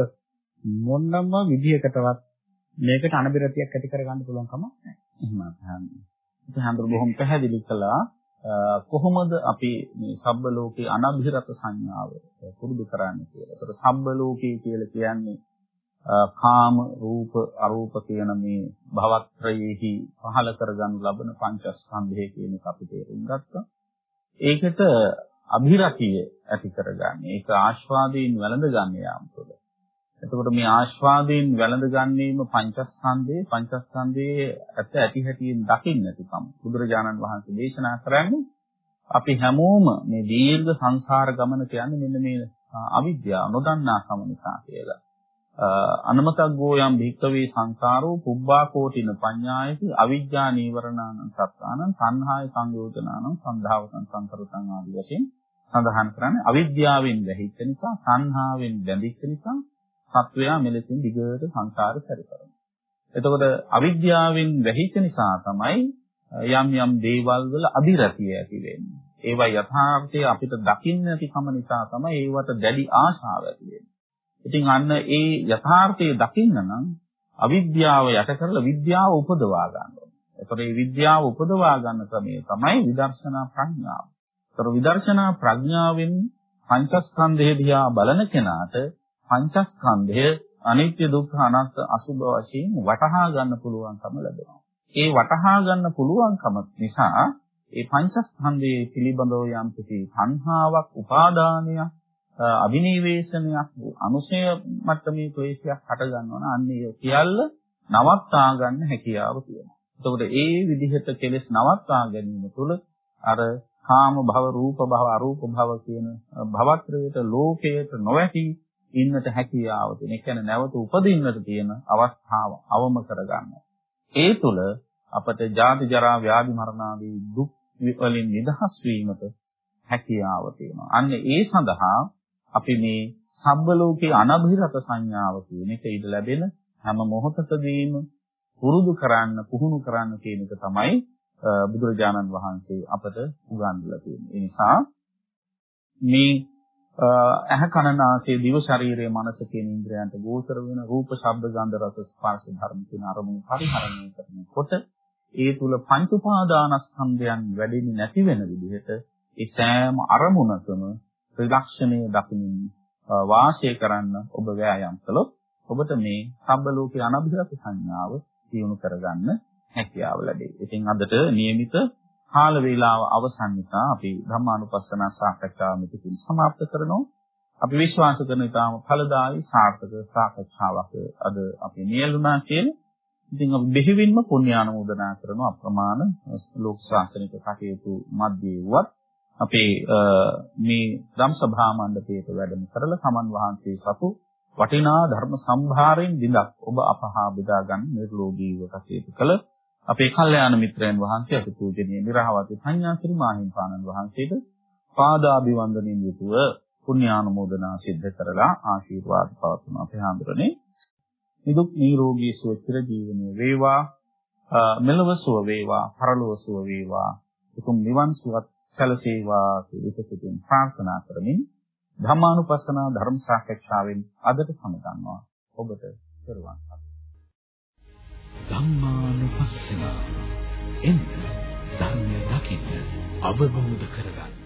මොනම විදිහකටවත් මේකට අනබිරතියක් ඇති කරගන්න පුළුවන් කමක් නැහැ. එහෙම අහන්නේ. ඉතින් හඳුර බොහොම පැහැදිලි කළා කොහොමද අපි මේ සබ්බ ලෝකේ අනබිරත සංඥාව පුරුදු කරන්නේ කියලා. ඒතර සබ්බ ලෝකේ කියලා කියන්නේ කාම රූප අරූප කියන මේ භවත්‍රයේහි පහල කරගනු ලබන පංචස්කන්ධය කියන එක අපි තේරුම් ගත්තා. ඒකට අභිරතිය ඇති කරගන්නේ. ඒක ආස්වාදයෙන් වැළඳ ගන්න යාම තුළ. එතකොට මේ ආස්වාදයෙන් වැළඳ ගැනීම පංචස්කන්ධයේ පංචස්කන්ධයේ ඇත්ත ඇති හැටියෙන් දකින්න නැතිකම. බුදුරජාණන් වහන්සේ දේශනා කරන්නේ අපි හැමෝම මේ දීර්ඝ සංසාර ගමන කියන්නේ මෙන්න මේ අවිද්‍යාව නොදන්නාකම නිසා කියලා. අනමතග්ගෝ යම් භික්කවේ සංසාරෝ පුබ්බා කෝටින පඤ්ඤායති අවිජ්ජා නීවරණානං සත්තානං සංහාය සංයෝජනානං සන්ධාවතං සංකරතං ආදී වශයෙන් සඳහන් කරන්නේ අවිද්‍යාවෙන් වැහිච්ච නිසා සංහාවෙන් බැඳිච්ච නිසා සත්වයා මෙලෙසින් දිගට සංසාරේ සැරිසරනවා. එතකොට අවිද්‍යාවෙන් වැහිච්ච නිසා තමයි යම් යම් දේවල් වල අධිරතිය ඇති වෙන්නේ. ඒවා යථාර්ථය අපිට දකින්න නැතිකම නිසා තමයි ඒවට දැඩි ආශාව ඇති වෙන්නේ. ඉතින් අන්න ඒ යථාර්ථය දකින්න නම් අවිද්‍යාව යට කරලා විද්‍යාව උපදවා ගන්න ඕනේ. ඒතකොට මේ විද්‍යාව උපදවා ගන්න ක්‍රමය තමයි විදර්ශනා ප්‍රඥාව. ඒතර විදර්ශනා ප්‍රඥාවෙන් පංචස්කන්ධය දිහා බලන කෙනාට පංචස්කන්ධය අනිත්‍ය දුක්ඛ අනාත්ම අසුභ වශයෙන් වටහා ගන්න පුළුවන්කම ලැබෙනවා. ඒ වටහා ගන්න පුළුවන්කම නිසා ඒ පංචස්කන්ධයේ පිළිබඳව යම් කිසි සංහාවක්, උපාදානයක්, අභිනිවේෂණයක්, අනුසය මට්ටමේ ක්ලේශයක් හට ගන්නවා නම් අන්න ඒ සියල්ල නවත්තා ගන්න හැකියාව තියෙනවා. එතකොට ඒ විදිහට කෙලෙස් නවත්තා ගැනීම තුළ අර කාම භව, රූප භව, අරූප භව කියන භවත්‍රයට ලෝකයට නොවැටි ඉන්නට හැකියාව තියෙන. ඒ කියන්නේ නැවත උපදින්නට තියෙන අවස්ථාව අවම කරගන්න. ඒ තුළ අපට ජාති ජරා ව්‍යාධි මරණ ආදී දුක් වලින් නිදහස් වීමට හැකියාව තියෙනවා. අන්න ඒ සඳහා අපි මේ සබ්බලෝකේ අනභිරත සංඥාව කියන එක ඉඳ ලැබෙන හැම මොහොතකදීම පුරුදු කරන්න, පුහුණු කරන්න කියන එක තමයි බුදුරජාණන් වහන්සේ අපට උගන්වලා තියෙන්නේ. ඒ නිසා මේ ඇහ කන නාසය දිව ශරීරය මනස කියන ඉන්ද්‍රයන්ට ගෝචර වෙන රූප ශබ්ද ගන්ධ රස ස්පර්ශ ධර්ම කියන අරමුණු පරිහරණය කරනකොට ඒ තුල පංච උපාදානස්කන්ධයන් වැඩෙන්නේ නැති වෙන විදිහට ඒ සෑම අරමුණකම ත්‍රිලක්ෂණය දකින්න වාසය කරන්න ඔබ වෑයම් කළොත් ඔබට මේ සබ්බ ලෝකේ අනබිරත සංඥාව දියුණු කරගන්න හැකියාව ලැබේ. ඉතින් අදට નિયમિત කාල වේලාව අවසන් නිසා අපි ධම්මානුපස්සන සාකච්ඡාව මෙතකින් સમાપ્ત කරනවා. අපි විශ්වාස කරන ඉතාම ඵලදායී සාර්ථක සාකච්ඡාවක් අද අපි නියලුණා කියලා. ඉතින් අපි බෙහෙවින්ම පුණ්‍යානුමෝදනා කරන අප්‍රමාණ ලෝක ශාසනික කටයුතු මැදේ වුවත් අපේ මේ ධම් සභා මණ්ඩපයට වැඩම කරලා සමන් වහන්සේ සතු වටිනා ධර්ම සම්භාරයෙන් දිනක් ඔබ අපහා බෙදා ගන්න නිර්ලෝභීව කටයුතු කළ අපේ කල්යාණ මිත්‍රයන් වහන්සේ අති පූජනීය නිරහවති සංඥාසිරි මාහිම්පාණන් වහන්සේට පාදාභිවන්දනින් යුතුව පුණ්‍යානුමෝදනා සිද්ධ කරලා ආශිර්වාද පවතුන අපේ හාමුදුරනේ. නිදුක් නිරෝගී සුව චිර ජීවනයේ වේවා. මෙලව සුව වේවා. පරලොව සුව වේවා. උතුම් නිවන් සුවත් සැලසේවා කියලා සිතින් ප්‍රාර්ථනා කරමින් ධම්මානුපස්සනා ධර්ම සාකච්ඡාවෙන් අදට සමගන්නවා. ඔබට පෙරවන් ධම්මානුපස්සන එන්න ධර්මය දකින්න අවබෝධ කරගන්න.